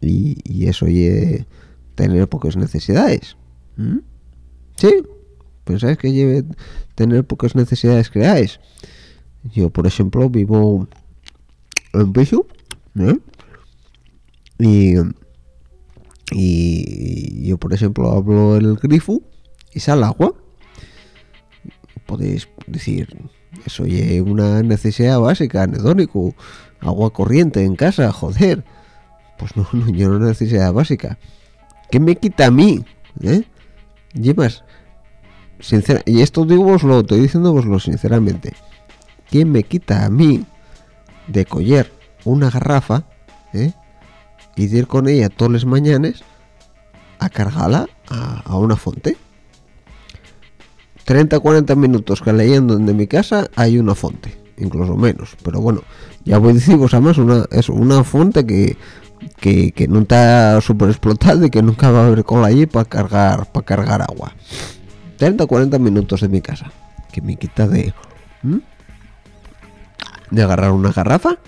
Y, y eso y tener pocas necesidades ¿Mm? sí pensáis que lleve tener pocas necesidades creáis yo por ejemplo vivo en piso ¿eh? y y yo por ejemplo hablo el grifo y sale agua podéis decir eso es una necesidad básica anedónico agua corriente en casa joder pues no, no yo no necesidad básica ¿qué me quita a mí? ¿eh? Y más sincera y esto digo lo estoy diciendo voslo sinceramente ¿quién me quita a mí de coger una garrafa ¿eh? y de ir con ella todas las mañanas a cargarla a, una fuente 30-40 minutos que leyendo de mi casa hay una fuente incluso menos pero bueno ya voy a deciros además una es una fuente que que, no está súper explotada y que nunca va a haber cola allí para cargar para cargar agua. 30-40 minutos de mi casa que me quita de de agarrar una garrafa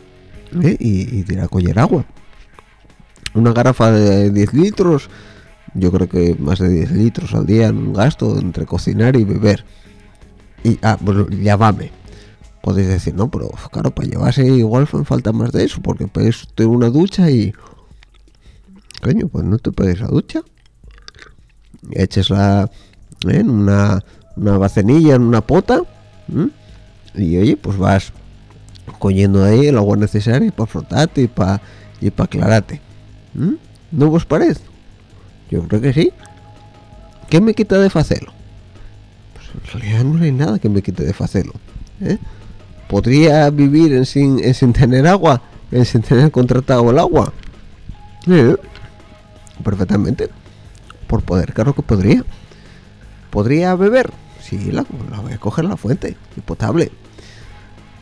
¿eh? y, y de a coger agua. Una garrafa de 10 litros yo creo que más de 10 litros al día en un gasto entre cocinar y beber. Y ah bueno podéis decir no pero claro para llevarse igual falta más de eso porque puedes tener una ducha y coño pues no te puedes la ducha eches la en una una bacenilla en una pota y oye pues vas cogiendo ahí el agua necesaria para frotarte y para y para aclararte ¿no vos parece? yo creo que sí ¿qué me quita de hacerlo? pues en realidad no hay nada que me quite de hacerlo ¿eh? ¿Podría vivir en sin, sin tener agua? en sin tener contratado el agua? perfectamente por poder, claro que podría ¿podría beber? sí, la, voy a coger la fuente y potable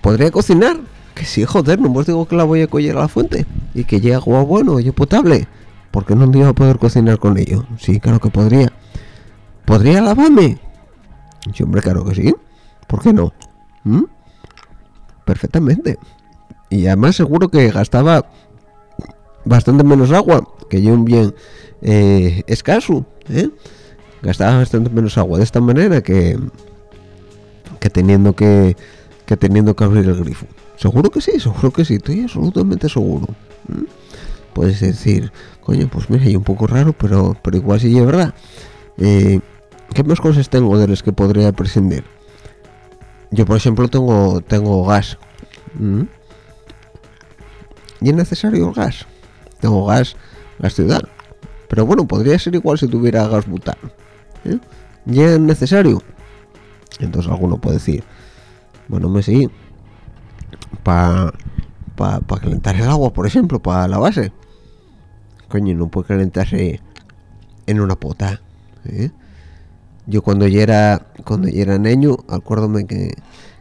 ¿Podría cocinar? Que sí, joder, no os digo que la voy a coger a la fuente y que llegue agua bueno y potable. porque no iba a poder cocinar con ello? Sí, claro que podría. ¿Podría lavarme? Sí, hombre, claro que sí. ¿Por qué no? ¿Mm? Perfectamente. Y además seguro que gastaba bastante menos agua, que yo un bien eh, escaso, ¿eh? Gastaba bastante menos agua de esta manera que, que teniendo que que teniendo que abrir el grifo. Seguro que sí, seguro que sí, estoy absolutamente seguro. Puedes decir, coño, pues mira, hay un poco raro, pero pero igual sí es verdad. Eh, ¿Qué más cosas tengo de las que podría prescindir? Yo, por ejemplo, tengo tengo gas. ¿Y es necesario el gas? Tengo gas, gas ciudad. Pero bueno, podría ser igual si tuviera gas butano. ¿eh? ¿Y es necesario? Entonces alguno puede decir, bueno me sí para para calentar el agua por ejemplo para la base coño no puede calentarse en una pota ¿eh? Yo cuando ya era cuando ya era niño acuérdame que,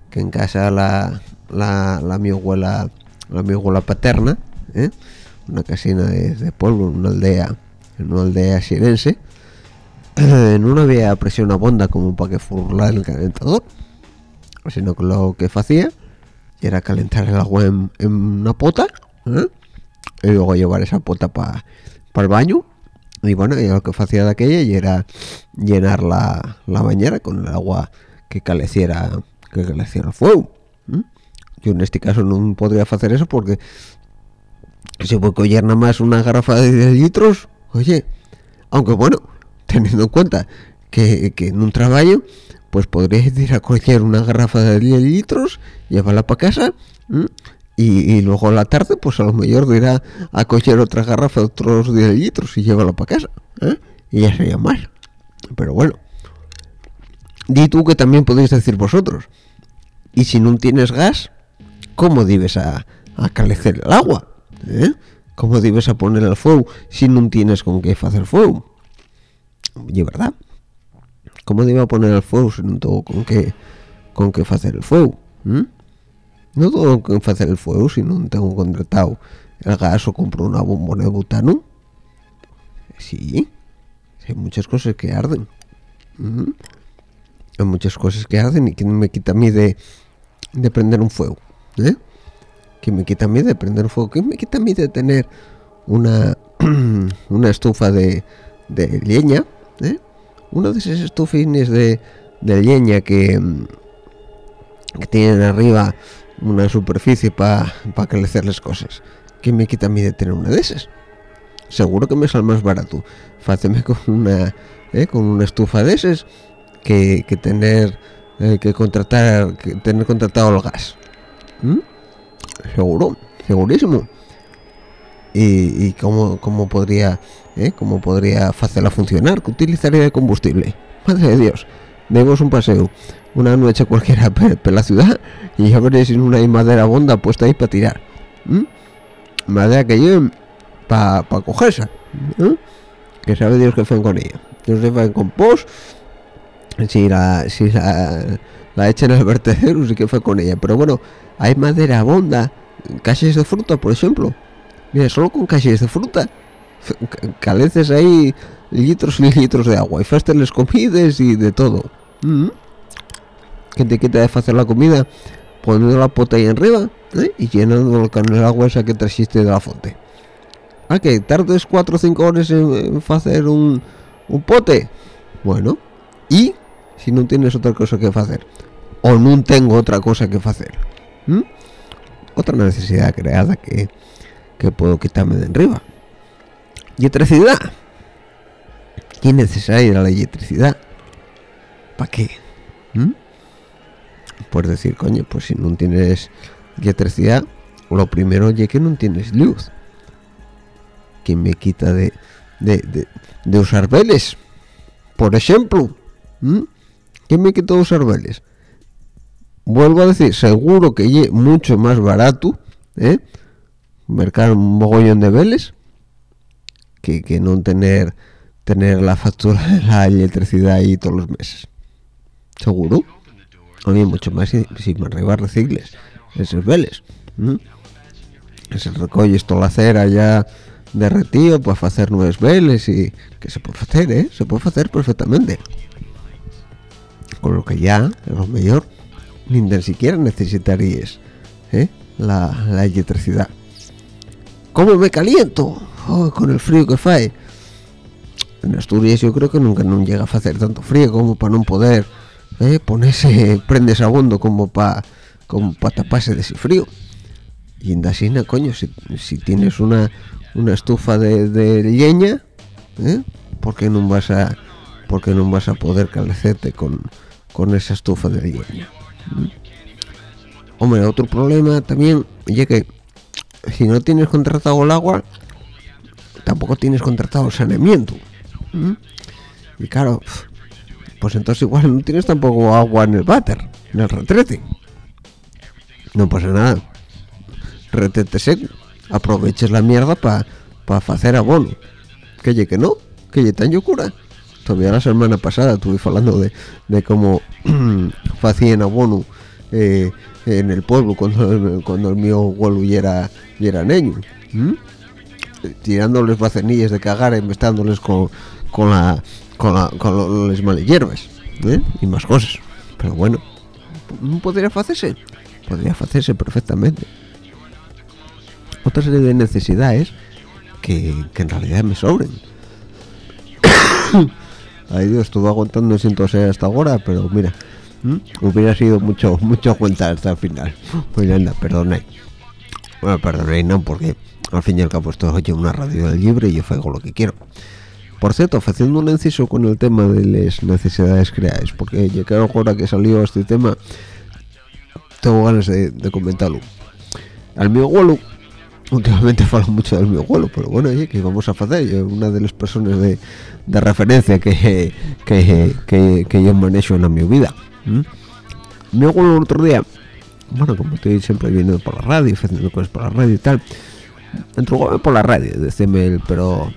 que en casa la, la, mi abuela la mi abuela paterna ¿eh? una casina de, pueblo una aldea en una aldea sirense no había presión a bonda como para que furlar el calentador sino que lo que hacía era calentar el agua en, una pota ¿eh? y luego llevar esa pota para el baño y bueno y lo que hacía de aquella y era llenar la, la bañera con el agua que caleciera que caleciera el fuego yo en este caso no podría hacer eso porque se puede coger nada más una garrafa de 10 litros oye aunque bueno teniendo en cuenta que, que en un trabajo pues podríais ir a coger una garrafa de 10 litros llevarla para casa ¿eh? Y, luego a la tarde pues a lo mejor irá a coger otra garrafa de otros 10 litros y llevarla para casa ¿eh? y ya sería más pero bueno di tú que también podéis decir vosotros y si no tienes gas ¿cómo debes a, a calecer el agua? ¿Eh? ¿cómo debes a poner el fuego si no tienes con qué hacer fuego? y verdad ¿cómo debo poner el fuego si no tengo con qué con qué hacer el fuego? ¿Mm? No tengo que hacer el fuego si no tengo contratado el gas o compro una bombona de butano sí hay muchas cosas que arden hay muchas cosas que arden y que me quita a mí de, de prender un fuego ¿eh? que me quita a mí de prender un fuego que me quita a mí de tener una una estufa de, de leña ¿eh? una de esas estufines de, de leña que, que tienen arriba una superficie para pa crecer las cosas. Que me quita a mí de tener una de esas seguro que me sale más barato. Fáceme con una eh, con una estufa de esas que, que tener eh, que contratar que tener contratado el gas. ¿Mm? seguro segurísimo. Y, y cómo, cómo podría ¿eh? cómo podría hacerla funcionar que utilizaría de combustible. Madre de dios demos un paseo una noche cualquiera por la ciudad y ya veréis en una madera bonda puesta ahí para tirar ¿Mm? madera que lleven para pa cogerse que sabe Dios que fue con ella. No se fue con pos si la si la, la echa en el vertedero sí que fue con ella. Pero bueno hay madera bonda caches de fruta por ejemplo. Mira solo con caches de fruta caleces ahí litros y litros de agua y fasteles comidas y de todo ¿Mm? que te quita de hacer la comida poniendo la pota ahí arriba y llenando el agua esa que trajiste de la fuente. Ah que tardes 4 o 5 horas en hacer un, un pote. Bueno y si no tienes otra cosa que hacer o no tengo otra cosa que hacer otra necesidad creada que, que puedo quitarme de arriba. Electricidad. ¿qué es necesaria la electricidad? ¿Para qué? ¿Mm? por decir coño pues si no tienes electricidad lo primero es que no tienes luz ¿quién me quita de, de, de, usar veles? por ejemplo ¿Mm? ¿quién me quita de usar veles? vuelvo a decir seguro que es mucho más barato ¿eh? mercar un mogollón de veles que, que no tener tener la factura de la electricidad ahí todos los meses seguro a mí mucho más si, me arriba recicles esos veles ¿Mm? se recoges toda la cera ya derretido para hacer nuevos veles y que se puede hacer, ¿eh? se puede hacer perfectamente con lo que ya a lo mejor ni tan siquiera necesitarías ¿eh? la, la electricidad ¿cómo me caliento? Oh, con el frío que fae en Asturias yo creo que nunca no llega a hacer tanto frío como para no poder ¿eh? ponerse prendes abondo como para como para taparse de ese frío y en Dasina coño si, si tienes una una estufa de, de leña ¿eh? ¿por qué no vas a por qué no vas a poder calecerte con, con esa estufa de leña ¿Mm? hombre otro problema también ya que si no tienes contratado el agua tampoco tienes contratado el saneamiento ¿Mm? y claro pues entonces igual no tienes tampoco agua en el váter en el retrete. No pasa nada. Retrete seco aproveches la mierda para pa hacer abono. Que ye que no que ye tan cura todavía la semana pasada estuve hablando de, de cómo hacían abono eh, en el pueblo cuando, cuando el mío abuelo y era, y era niño. ¿Mm? tirándoles bacenillas de cagar investándoles con, con la con, la, con las ¿eh? y más cosas. Pero bueno no podría hacerse podría hacerse perfectamente. Otra serie de necesidades que, que en realidad me sobren. Ay Dios estuve aguantando sin toser hasta ahora pero mira hubiera sido mucho mucho cuenta hasta el final. Pues anda perdoné bueno perdoné no porque al fin y al cabo esto oye una radio libre y yo hago lo que quiero por cierto, haciendo un inciso con el tema de las necesidades creadas, porque ya que ahora que salió este tema, tengo ganas de, comentarlo. Al mi abuelo, últimamente falo mucho del mi abuelo, pero bueno, oye, ¿qué vamos a hacer? una de las personas de, referencia que, que, que, yo manejo en mi vida. Mi abuelo el otro día, bueno, como estoy siempre viendo por la radio, haciendo cosas por la radio y tal, entró por la radio, decime, pero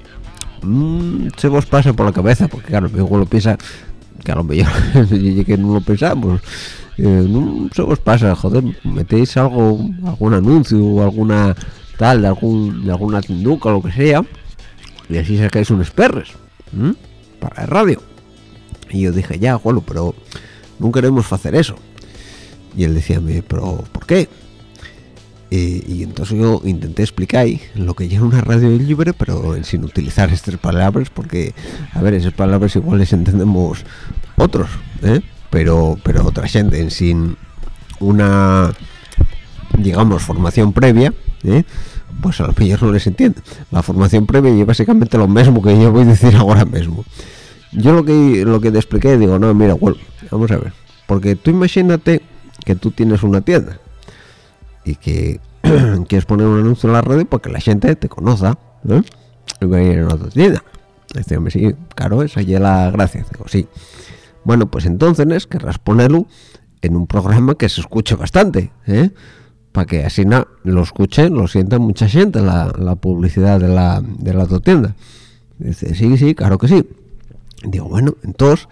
mmm, se vos pasa por la cabeza porque claro mi abuelo piensa que a lo mejor que no lo pensamos. Eh, se vos pasa joder metéis algo algún anuncio alguna tal de algún de alguna tinduca o lo que sea y así sacáis unos perres para la radio. Y yo dije ya abuelo pero no queremos hacer eso. Y él decía pero ¿por qué? Y entonces yo intenté explicar lo que era una radio libre pero sin utilizar estas palabras porque a ver esas palabras igual les entendemos otros ¿eh? pero pero otra gente sin una digamos formación previa ¿eh? pues a los mejor no les entiende la formación previa es básicamente lo mismo que yo voy a decir ahora mismo yo lo que lo que te expliqué digo no mira bueno vamos a ver porque tú imagínate que tú tienes una tienda y que quieres poner un anuncio en la radio para que la gente te conozca ¿no? a otra tienda sí, claro, esa ya la gracia digo, sí. Bueno, pues entonces querrás ponerlo en un programa que se escuche bastante ¿eh? para que así no, lo escuchen, lo sienta mucha gente la, la publicidad de la, de la tienda dice, sí, sí, claro que sí. Digo, bueno, entonces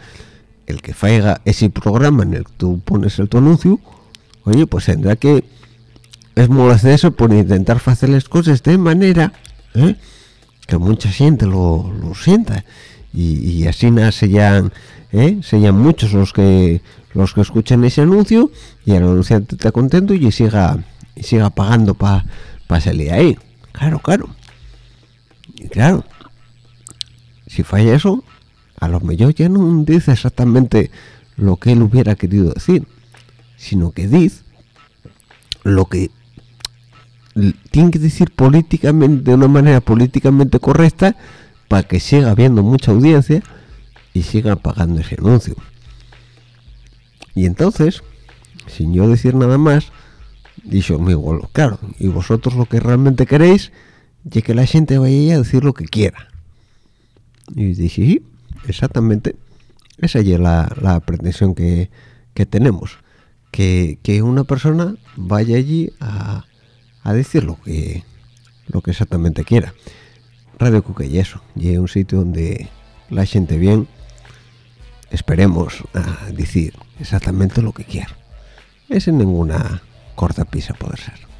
el que faiga ese programa en el que tú pones el tu anuncio oye, pues tendrá que es eso por intentar hacer las cosas de manera ¿eh? que mucha gente lo, sienta y, así sellan ¿eh? sellan muchos los que los que escuchan ese anuncio y el anunciante está contento y siga y siga pagando para pa salir ahí claro claro y claro si falla eso a lo mejor ya no dice exactamente lo que él hubiera querido decir sino que dice lo que tiene que decir políticamente de una manera políticamente correcta para que siga habiendo mucha audiencia y siga pagando ese anuncio. Y entonces sin yo decir nada más dijo mi claro y vosotros lo que realmente queréis es que la gente vaya a decir lo que quiera. Y dije sí exactamente esa es la, la pretensión que, que tenemos. Que, que una persona vaya allí a a decir lo que, lo que exactamente quiera. Radio Cuca y eso, un sitio donde la gente bien, esperemos a decir exactamente lo que quiera. Es en ninguna corta pisa poder ser.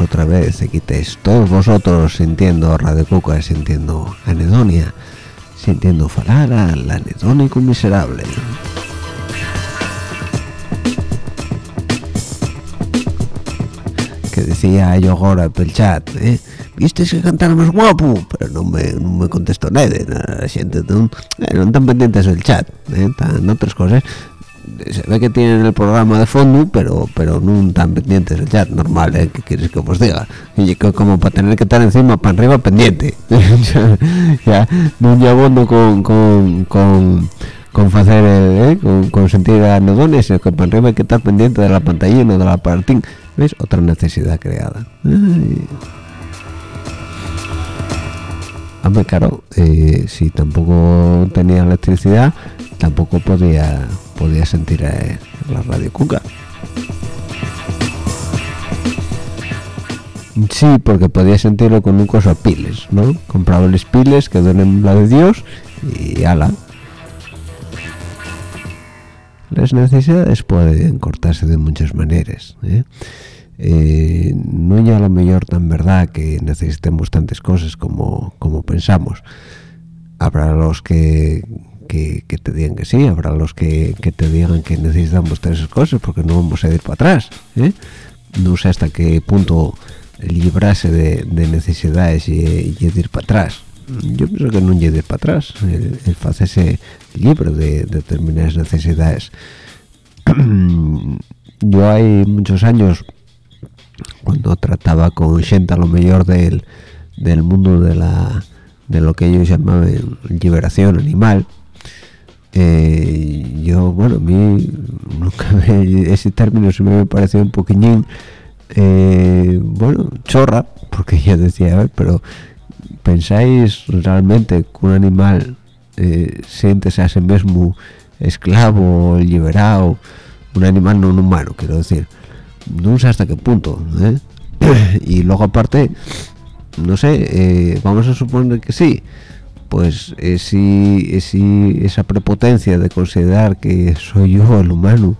Otra vez, quitéis todos vosotros sintiendo Radio Cuca, sintiendo anedonia, sintiendo falar al anedónico miserable. Que decía yo ahora el chat, ¿eh? ¿Viste que cantar más guapo? Pero no me, no me contestó nadie, la gente no, eh, no están pendientes del chat, ¿eh? están otras cosas se ve que tienen el programa de fondo pero pero no tan pendientes del chat normal ¿eh? ¿qué quieres que os diga? y como para tener que estar encima para arriba pendiente ya no llevando con con con con hacer ¿eh? con, con, sentir anedones que para arriba hay que estar pendiente de la pantalla no de la partín ¿ves? otra necesidad creada Ay. Hombre, claro, eh, si tampoco tenía electricidad, tampoco podía podía sentir la radio cuca. Sí porque podía sentirlo con un coso piles no compraba los piles que duelen la de Dios y ala. Las necesidades pueden cortarse de muchas maneras ¿eh? Eh, no ya a lo mejor tan verdad que necesitemos tantas cosas como, como pensamos. Habrá los que que, te digan que sí, habrá los que, te digan que necesitamos todas esas cosas porque no vamos a ir para atrás. ¿eh? No sé hasta qué punto librarse de, necesidades y, ir para atrás. Yo pienso que no ir para atrás, el, el hacerse libre de, determinadas necesidades. Yo hay muchos años, cuando trataba con gente lo mejor del, del mundo de la de lo que ellos llamaban liberación animal, eh, yo bueno a mí nunca me, ese término se me pareció un poquillín eh, bueno chorra porque yo decía a ver pero pensáis realmente que un animal eh, siente a sí mismo esclavo liberado un animal no humano quiero decir no sé hasta qué punto ¿eh? y luego aparte no sé vamos a suponer que sí pues ese, esa prepotencia de considerar que soy yo el humano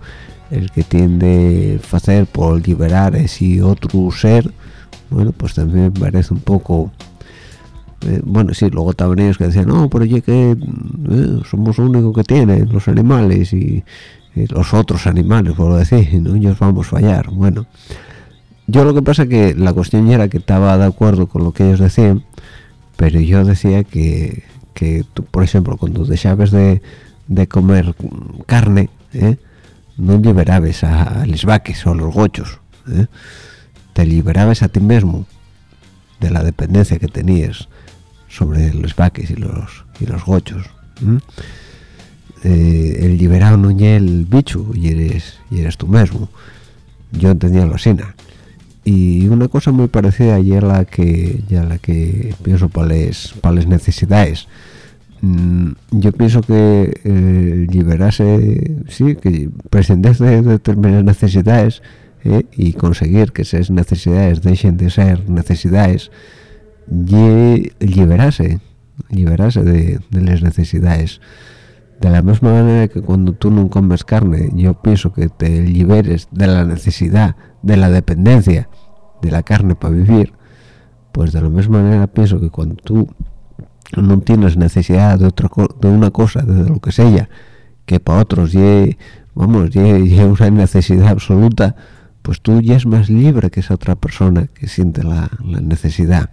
el que tiende a hacer por liberar ese otro ser bueno pues también me parece un poco eh, bueno sí luego también ellos que decían no pero oye que eh, somos lo único que tienen los animales y, los otros animales por decir no ellos vamos a fallar bueno yo lo que pasa que la cuestión era que estaba de acuerdo con lo que ellos decían pero yo decía que, que tú, por ejemplo, cuando dejabas de, de comer carne, ¿eh? no liberabas a, los vaques o a los gochos, ¿eh? te liberabas a ti mismo de la dependencia que tenías sobre los vaques y los y los gochos. Eh, el liberado no es el bicho y eres y eres tú mismo. Yo entendía lo así y una cosa muy parecida y la que ya la que pienso para las necesidades. Mm, yo pienso que eh, liberarse sí que prescindir de determinadas necesidades eh, y conseguir que esas necesidades dejen de ser necesidades y liberarse liberarse de las necesidades de la misma manera que cuando tú no comes carne yo pienso que te liberes de la necesidad de la dependencia de la carne para vivir pues de la misma manera pienso que cuando tú no tienes necesidad de otra de una cosa de lo que sea que para otros y vamos y una necesidad absoluta pues tú ya es más libre que esa otra persona que siente la, necesidad.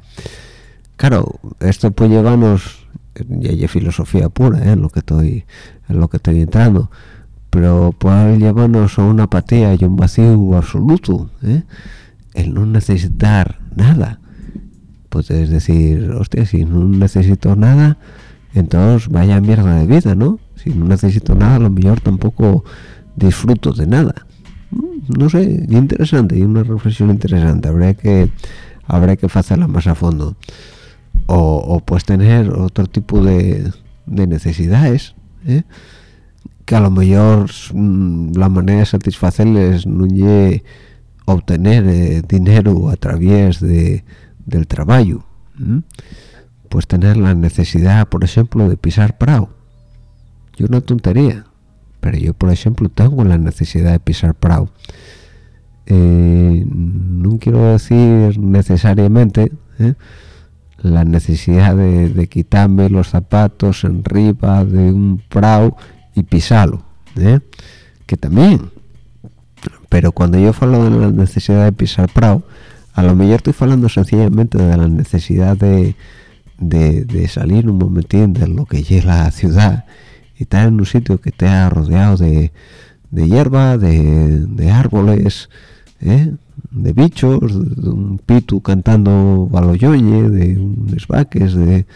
Claro esto puede llevarnos y hay filosofía pura ¿eh? lo que estoy en lo que estoy entrando. Pero puede llevarnos a una apatía y un vacío absoluto ¿eh? el no necesitar nada. Puedes decir hostia si no necesito nada entonces vaya mierda de vida no si no necesito nada a lo mejor tampoco disfruto de nada. Mm, no sé interesante y una reflexión interesante. Habría que habrá que hacerla más a fondo o, o pues tener otro tipo de, de necesidades ¿eh? que a lo mejor mm, la manera de satisfacerles no llegue obtener eh, dinero a través de, del trabajo pues tener la necesidad por ejemplo de pisar prado y una tontería pero yo por ejemplo tengo la necesidad de pisar prado eh, no quiero decir necesariamente ¿eh? La necesidad de, quitarme los zapatos en riba de un prado y pisarlo ¿eh? que también pero cuando yo hablo de la necesidad de pisar prado a lo mejor estoy hablando sencillamente de la necesidad de, de, salir un momentín de lo que es la ciudad y estar en un sitio que esté rodeado de, de hierba, de, árboles, ¿eh? De bichos, de un pitu cantando baloyoye, de unos vaques, de... ¿eh?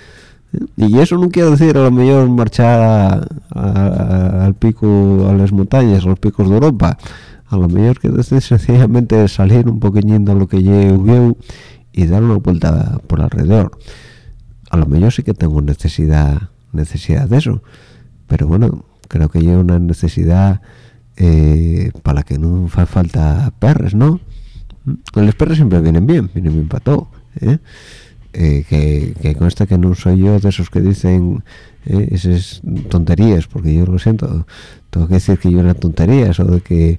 Y eso no quiere decir a lo mejor marchar al pico, a las montañas, a los picos de Europa. A lo mejor que decir sencillamente salir un poquillín de lo que yo y dar una vuelta por alrededor. A lo mejor sí que tengo necesidad necesidad de eso. Pero bueno, creo que hay una necesidad eh, para que no haga falta perres, ¿no? Los perros siempre vienen bien, vienen bien para todo. ¿eh? Eh, que, que consta que no soy yo de esos que dicen esas tonterías, porque yo lo siento, tengo que decir que yo una tontería, eso de que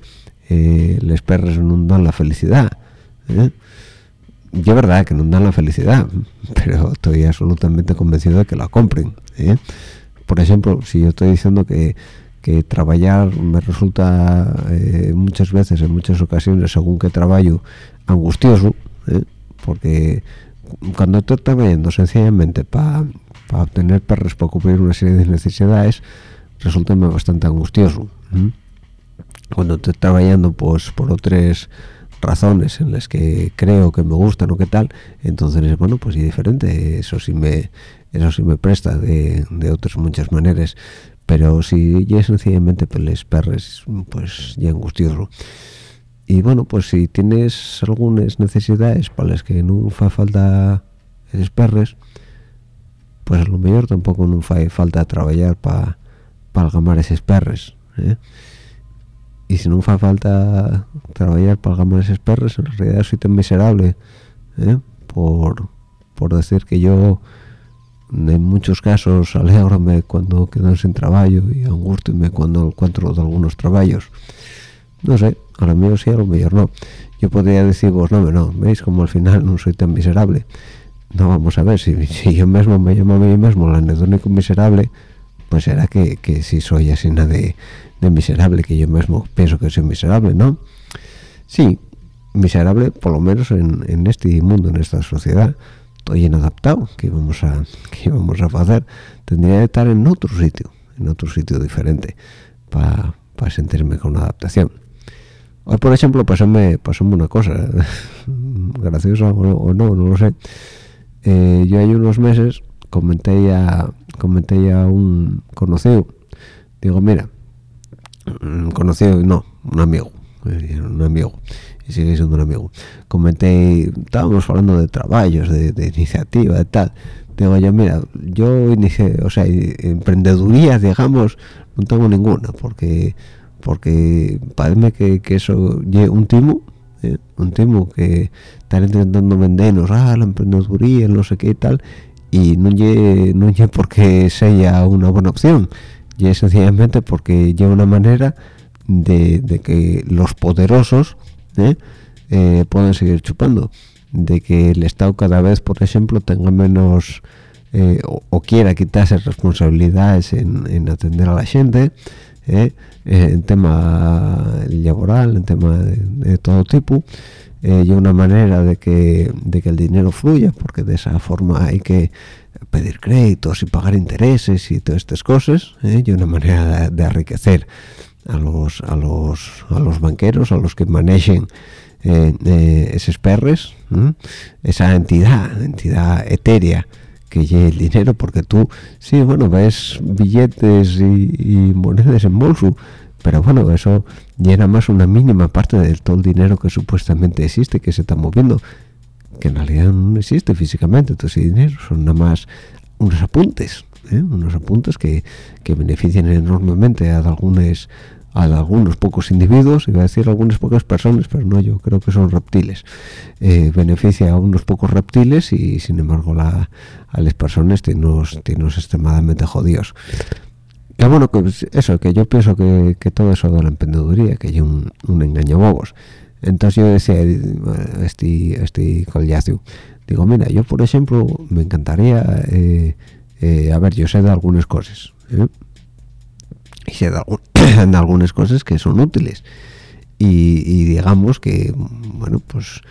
los perros no dan la felicidad. Yo es verdad que no dan la felicidad, pero estoy absolutamente convencido de que la compren. Por ejemplo, si yo estoy diciendo que que trabajar me resulta eh, muchas veces, en muchas ocasiones, según que trabajo, angustioso, ¿eh? porque cuando estoy trabajando sencillamente para obtener perros para cubrir una serie de necesidades, resulta bastante angustioso. Cuando estoy trabajando pues por otras razones en las que creo que me gustan o qué tal, entonces bueno pues es diferente, eso sí me eso sí me presta de, de otras muchas maneras pero si ya sencillamente pues les perres pues ya angustioso y bueno pues si tienes algunas necesidades para las que no fa falta esos perres pues a lo mejor tampoco no fa falta trabajar para para gamar esos perres ¿eh? y si no fa falta trabajar para gamar esos perres en realidad soy tan miserable ¿eh? por, por decir que yo en muchos casos alegrame cuando quedo sin trabajo y angustime cuando encuentro de algunos trabajos. No sé a lo sí a lo mejor no. Yo podría decir vos no no veis como al final no soy tan miserable. No vamos a ver si, yo mismo me llamo a mí mismo el anedónico miserable pues será que, que si soy así de, de miserable que yo mismo pienso que soy miserable no sí miserable por lo menos en, en este mundo en esta sociedad estoy inadaptado que vamos a que vamos a hacer tendría que estar en otro sitio en otro sitio diferente para sentirme con una adaptación. Hoy por ejemplo pasóme una cosa graciosa o no no lo sé. Eh, yo hay unos meses comenté ya comenté ya un conocido. Digo mira conocido no un amigo un amigo y sigue siendo un amigo comenté estábamos hablando de trabajos de, iniciativa de tal digo yo mira yo inicié o sea emprendeduría digamos no tengo ninguna porque porque parece que, que eso un timo ¿eh? un timo que están intentando vendernos ah la emprendeduría no sé qué y tal y no lle no porque sea una buena opción y sencillamente porque lleva una manera de, de que los poderosos ¿eh? Eh, pueden seguir chupando. De que el Estado cada vez por ejemplo tenga menos eh, o, quiera quitarse responsabilidades en, atender a la gente en tema laboral en tema de, todo tipo y una manera de que, de que el dinero fluya porque de esa forma hay que pedir créditos y pagar intereses y todas estas cosas y una manera de, enriquecer a los a los a los banqueros a los que manejen eh, eh, esos perres esa entidad entidad etérea que lleve el dinero porque tú sí bueno ves billetes y, monedas en bolso pero bueno eso llena más una mínima parte de todo el dinero que supuestamente existe que se está moviendo que en realidad no existe físicamente todo ese dinero son nada más unos apuntes ¿eh? unos apuntes que, que benefician enormemente a algunos a algunos pocos individuos, iba a decir algunas pocas personas, pero no, yo creo que son reptiles. Eh, beneficia a unos pocos reptiles y sin embargo la, a las personas tienen extremadamente jodidos. que bueno que pues, eso que yo pienso que, que todo eso de la emprendeduría que hay un, un engaño bobos entonces yo decía este este collacio digo mira yo por ejemplo me encantaría eh, eh, a ver yo sé de algunas cosas ¿eh? y sé de, algunas cosas que son útiles. Y, digamos que bueno pues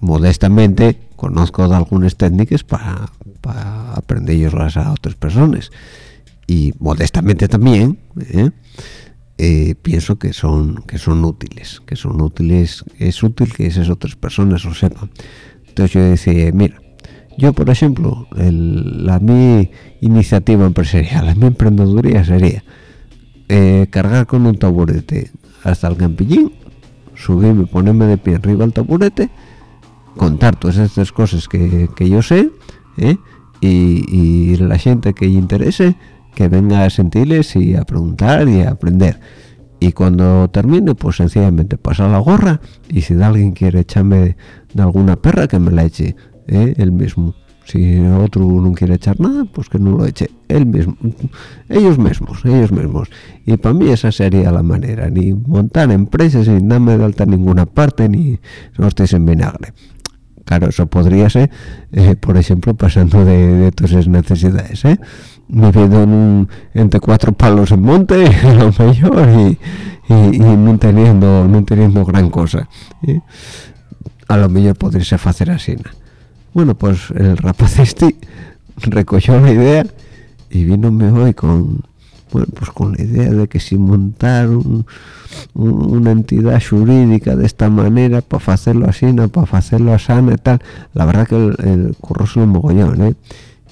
modestamente conozco de algunas técnicas para para aprenderlas a otras personas. Y modestamente también pienso que son que son útiles que son útiles es útil que esas otras personas lo sepan. Entonces yo decía mira yo por ejemplo la mi iniciativa empresarial la mi emprendeduría sería eh, cargar con un taburete hasta el campillín subirme ponerme de pie arriba al taburete contar todas estas cosas que, yo sé ¿eh? y, la gente que interese que venga a sentirles y a preguntar y a aprender y cuando termine pues sencillamente pasar la gorra y si alguien quiere echarme de alguna perra que me la eche ¿eh? él mismo si otro no quiere echar nada pues que no lo eche él mismo ellos mismos ellos mismos y para mí esa sería la manera ni montar empresas sin darme de alta en ninguna parte ni no estéis en vinagre claro eso podría ser eh, por ejemplo pasando de, de todas esas necesidades ¿eh? viviendo en entre cuatro palos en monte lo mejor y, y, no teniendo no teniendo gran cosa ¿eh? a lo mejor podría hacer así bueno pues el rapaz este recogió la idea y vino hoy con bueno pues con la idea de que si montar una entidad jurídica de esta manera para hacerlo así para hacerlo así y tal la verdad que el, el curro es un mogollón ¿eh?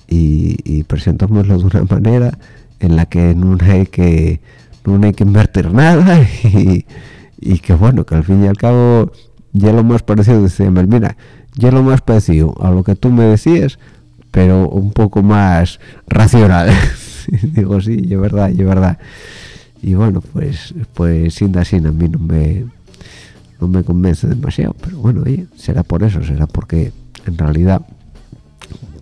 y, y presentámoslo de una manera en la que no hay que no hay que invertir nada y, que bueno que al fin y al cabo ya lo más parecido decirme mira ya lo más parecido a lo que tú me decías pero un poco más racional digo sí es verdad es verdad y bueno pues pues sin así a mí no me no me convence demasiado pero bueno oye será por eso será porque en realidad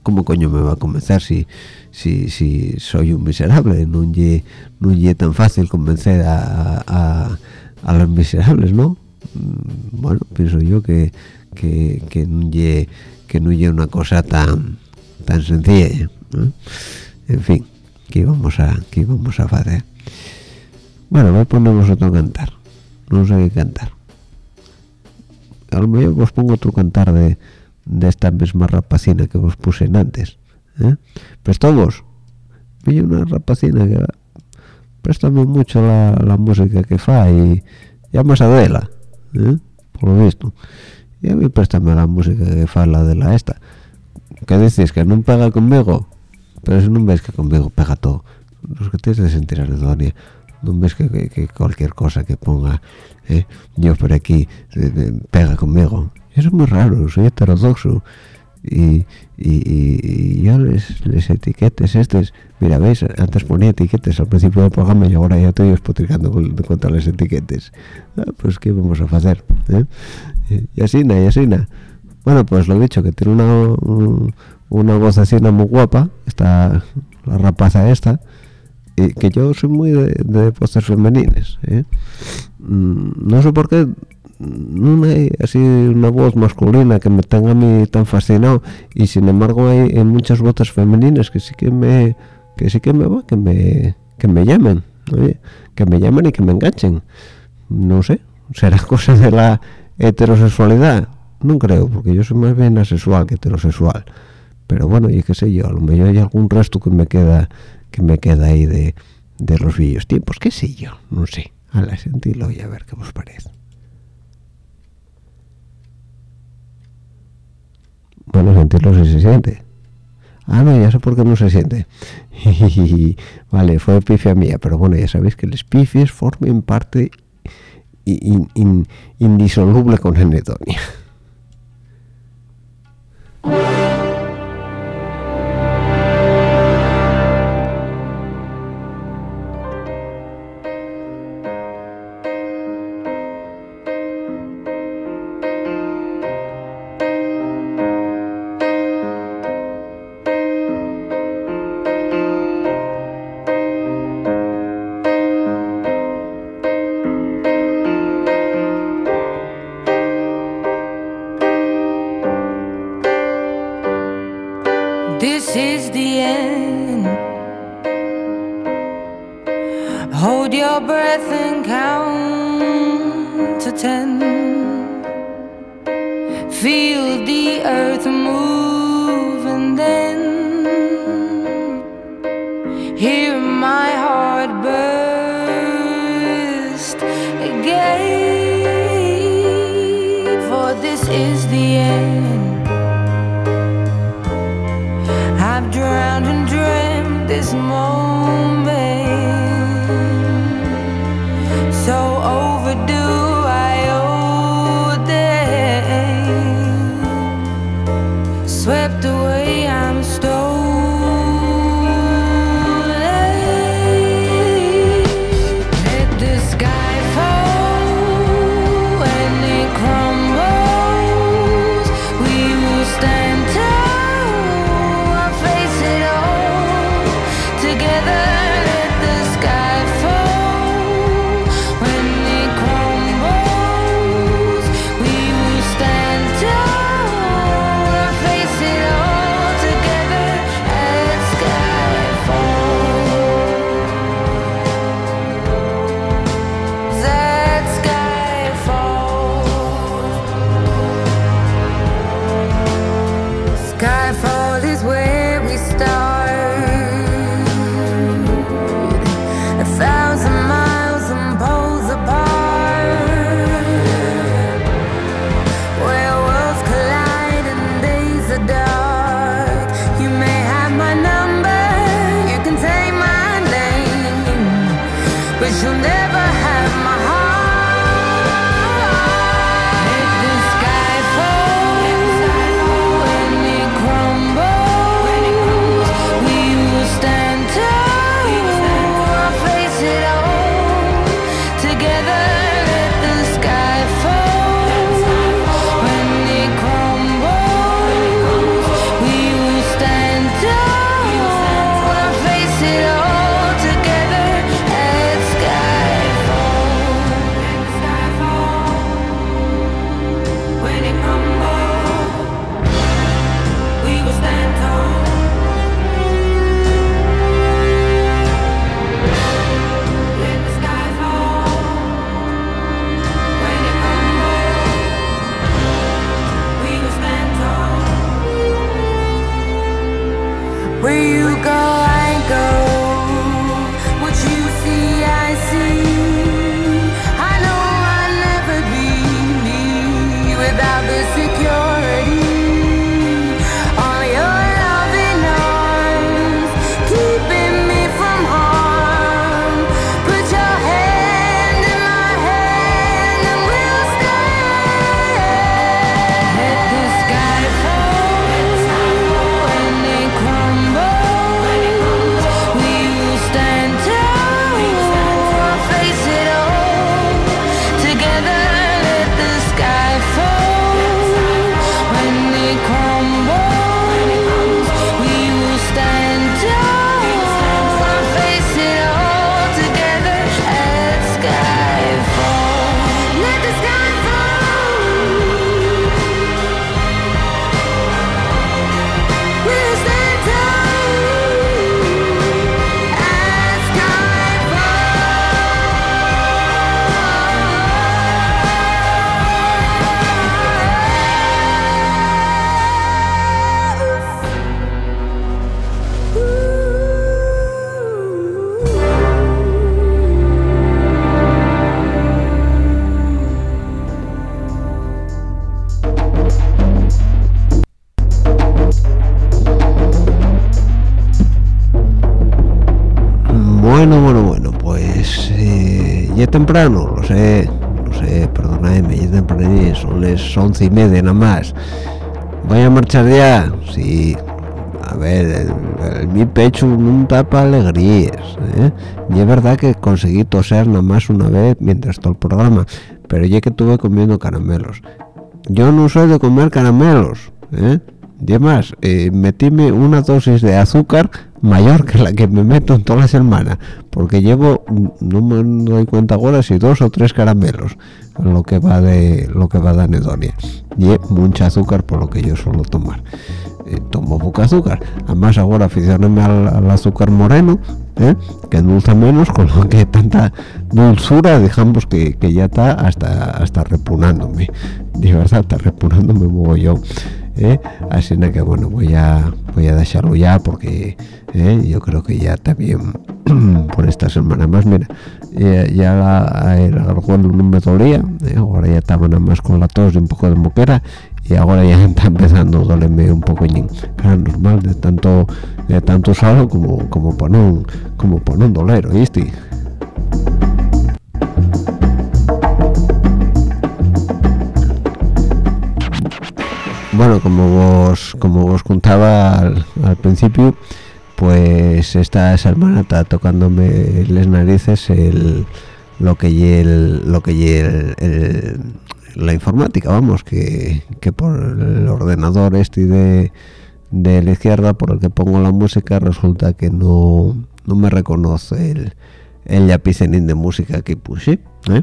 ¿cómo coño me va a convencer si, si, si soy un miserable? No es tan fácil convencer a, a, los miserables, ¿no? Mm, bueno, pienso yo que, que, que no es que no una cosa tan tan sencilla. En fin, ¿qué vamos a, qué vamos a hacer? Bueno, voy a ponernos otro cantar. No sé qué cantar. A lo mejor os pongo otro cantar de de esta misma rapacina que vos puse antes ¿eh? todos vi una rapacina que préstame mucho la, música que fa y llamas a Adela ¿eh? por lo visto y a mí préstame la música que fa la de la esta ¿qué dices? que no pega conmigo pero si no ves que conmigo pega todo los que tienes de sentir anedonia no ves que, cualquier cosa que ponga ¿eh? yo por aquí pega conmigo eso es muy raro soy heterodoxo y, y, yo les, les etiquetes estos mira veis antes ponía etiquetes al principio del programa y ahora ya estoy espotricando contra las etiquetes ah, pues qué vamos a hacer ¿Eh? y así y así bueno pues lo dicho que tiene una una voz así muy guapa está la rapaza esta y que yo soy muy de, de voces femeninas ¿eh? mm, no sé por qué no hay así una voz masculina que me tenga a mí tan fascinado y sin embargo hay, muchas voces femeninas que sí que me que sí que me va que me que me llamen que me llamen y que me enganchen. No sé será cosa de la heterosexualidad no creo porque yo soy más bien asexual que heterosexual. Pero bueno y qué sé yo a lo mejor hay algún resto que me queda que me queda ahí de, de los viejos tiempos qué sé yo no sé. A la sentirlo y a ver qué os parece bueno sentirlo si se siente. Ah no ya sé por qué no se siente. Vale fue pifia mía pero bueno ya sabéis que los pifies formen parte indisoluble con anedonia temprano, lo sé, lo sé, perdonadme, es temprano, son las once y media nada más. ¿Voy a marchar ya? Sí. A ver, mi pecho no tapa alegrías. ¿eh? Y es verdad que conseguí toser nada más una vez mientras todo el programa, pero ya que estuve comiendo caramelos. Yo no soy de comer caramelos. ¿eh? Y además eh, metíme una dosis de azúcar mayor que la que me meto en toda la semana porque llevo no me doy cuenta ahora si dos o tres caramelos lo que va de lo que va de anedonia. Y mucha azúcar por lo que yo suelo tomar. Eh, tomo poca azúcar. Además ahora aficionéme al, azúcar moreno ¿eh? que dulce menos con lo que tanta dulzura digamos que, que ya está hasta hasta repunándome. De verdad está repunándome muevo yo ¿eh? así que bueno voy a voy a dejarlo ya porque ¿eh? yo creo que ya también por esta semana más mira ya, ya el gargolo no me dolía ¿eh? ahora ya estaba nada más con la tos y un poco de moquera y ahora ya está empezando a dolerme un poco normal de tanto de tanto usado como como por un como por un dolero ¿viste? Bueno como vos como vos contaba al, al principio pues esta semana está tocándome las narices el lo que y el lo que y el, la informática vamos que, que por el ordenador este de, de la izquierda por el que pongo la música resulta que no no me reconoce el el lapicerín de música que puse ¿eh?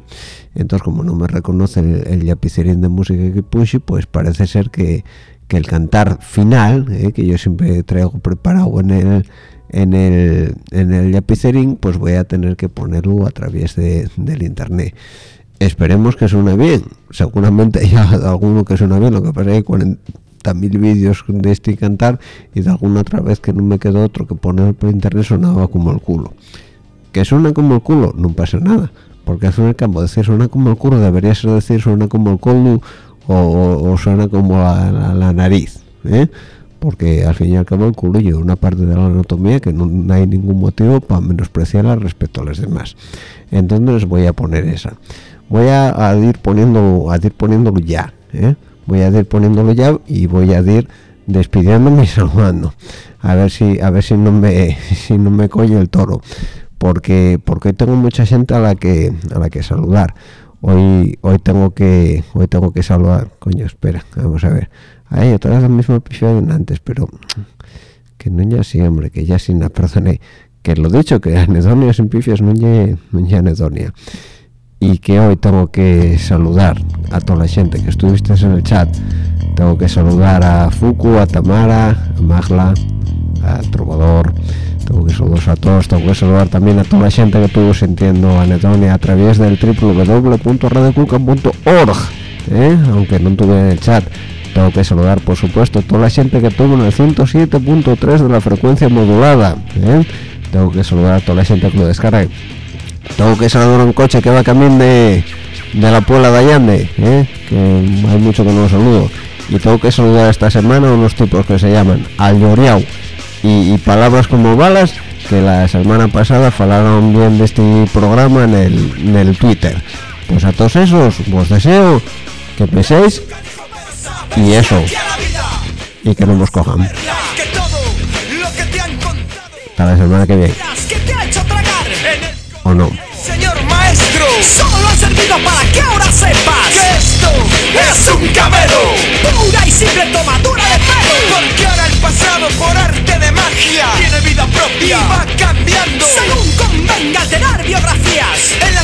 entonces como no me reconoce el, el lapicerín de música que puse pues parece ser que, que el cantar final ¿eh? que yo siempre traigo preparado en el en el en el lapicerín pues voy a tener que ponerlo a través de, del internet esperemos que suene bien seguramente ya alguno que suena bien lo que pasa es que 40.000 vídeos de este cantar y de alguna otra vez que no me quedó otro que poner por internet sonaba como el culo que suena como el culo no pasa nada porque al fin y al decir suena como el culo debería ser decir suena como el culo o, suena como la, nariz ¿eh? porque al fin y al cabo el culo lleva una parte de la anatomía que no, hay ningún motivo para menospreciarla respecto a las demás entonces voy a poner esa voy a, ir poniendo a ir poniéndolo ya ¿eh? voy a ir poniéndolo ya y voy a ir despidiéndome y saludando a ver si a ver si no me si no me coño el toro porque porque tengo mucha gente a la que a la que saludar. Hoy hoy tengo que hoy tengo que saludar. Coño espera vamos a ver. Ahí otra vez la misma episodio antes pero que no ya sí hombre que ya sin la perdoné que lo dicho que anedonia sin pifias no ya no anedonia. Y que hoy tengo que saludar a toda la gente que estuviste en el chat. Tengo que saludar a Fuku, a Tamara, a Magla, a Trovador tengo que saludar a todos, tengo que saludar también a toda la gente que estuvo sintiendo Anedonia a través del www.radioculcan.org ¿eh? aunque no tuve en el chat tengo que saludar por supuesto a toda la gente que tuvo en el 107.3 de la frecuencia modulada ¿eh? tengo que saludar a toda la gente que lo descarga tengo que saludar a un coche que va camino de, de la Puebla de Allende ¿eh? que hay mucho que no lo saludo y tengo que saludar esta semana a unos tipos que se llaman Al y, y, palabras como balas que la semana pasada falaron bien de este programa en el, en el Twitter. Pues a todos esos os deseo que penséis y eso y que no nos cojan. Hasta la semana que viene. O no Señor maestro, solo ha servido para que ahora sepas que esto es un camelo, pura y simple tomadura de pelo. Porque ahora el pasado por arte tiene vida propia y va cambiando. Según convenga alterar biografías. En la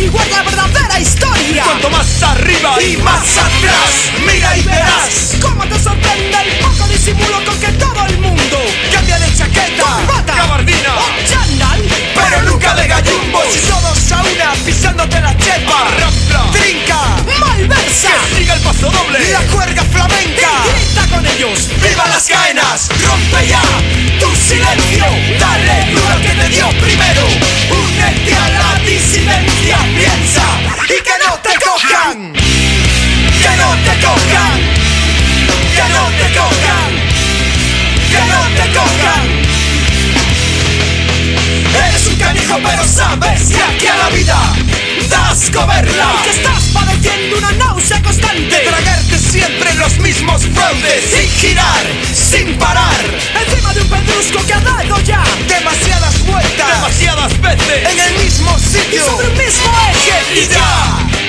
averiguar la verdadera historia. Cuanto más arriba y más atrás, mira y verás cómo te sorprende el poco disimulo con que todo el mundo cambia de chaqueta, corbata, gabardina. o chandal, pero nunca de gallumbos. Y todos a una pisándote la chepa, rampla, trinca, malversa, que siga el paso doble, la cuerda flamenca, y grita con ellos, viva las caenas, rompe comerla. Que estás padeciendo una náusea constante. De tragarte siempre los mismos fraudes. Sin girar, sin parar. Encima de un pedrusco que ha dado ya. Demasiadas vueltas. Demasiadas veces. En el mismo Y sitio. sobre un mismo eje. Y ya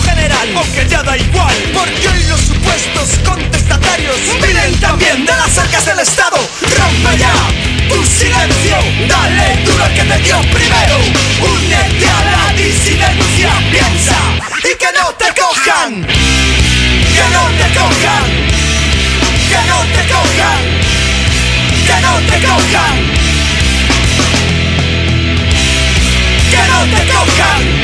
general. Aunque ya da igual. Porque hoy los supuestos contestatarios vienen también de las arcas del Estado. Rompe ya tu silencio, dale duro al que te dio primero. Únete a la disidencia, piensa y que no te cojan. Que no te cojan. Que no te cojan. Que no te cojan. Que no te cojan.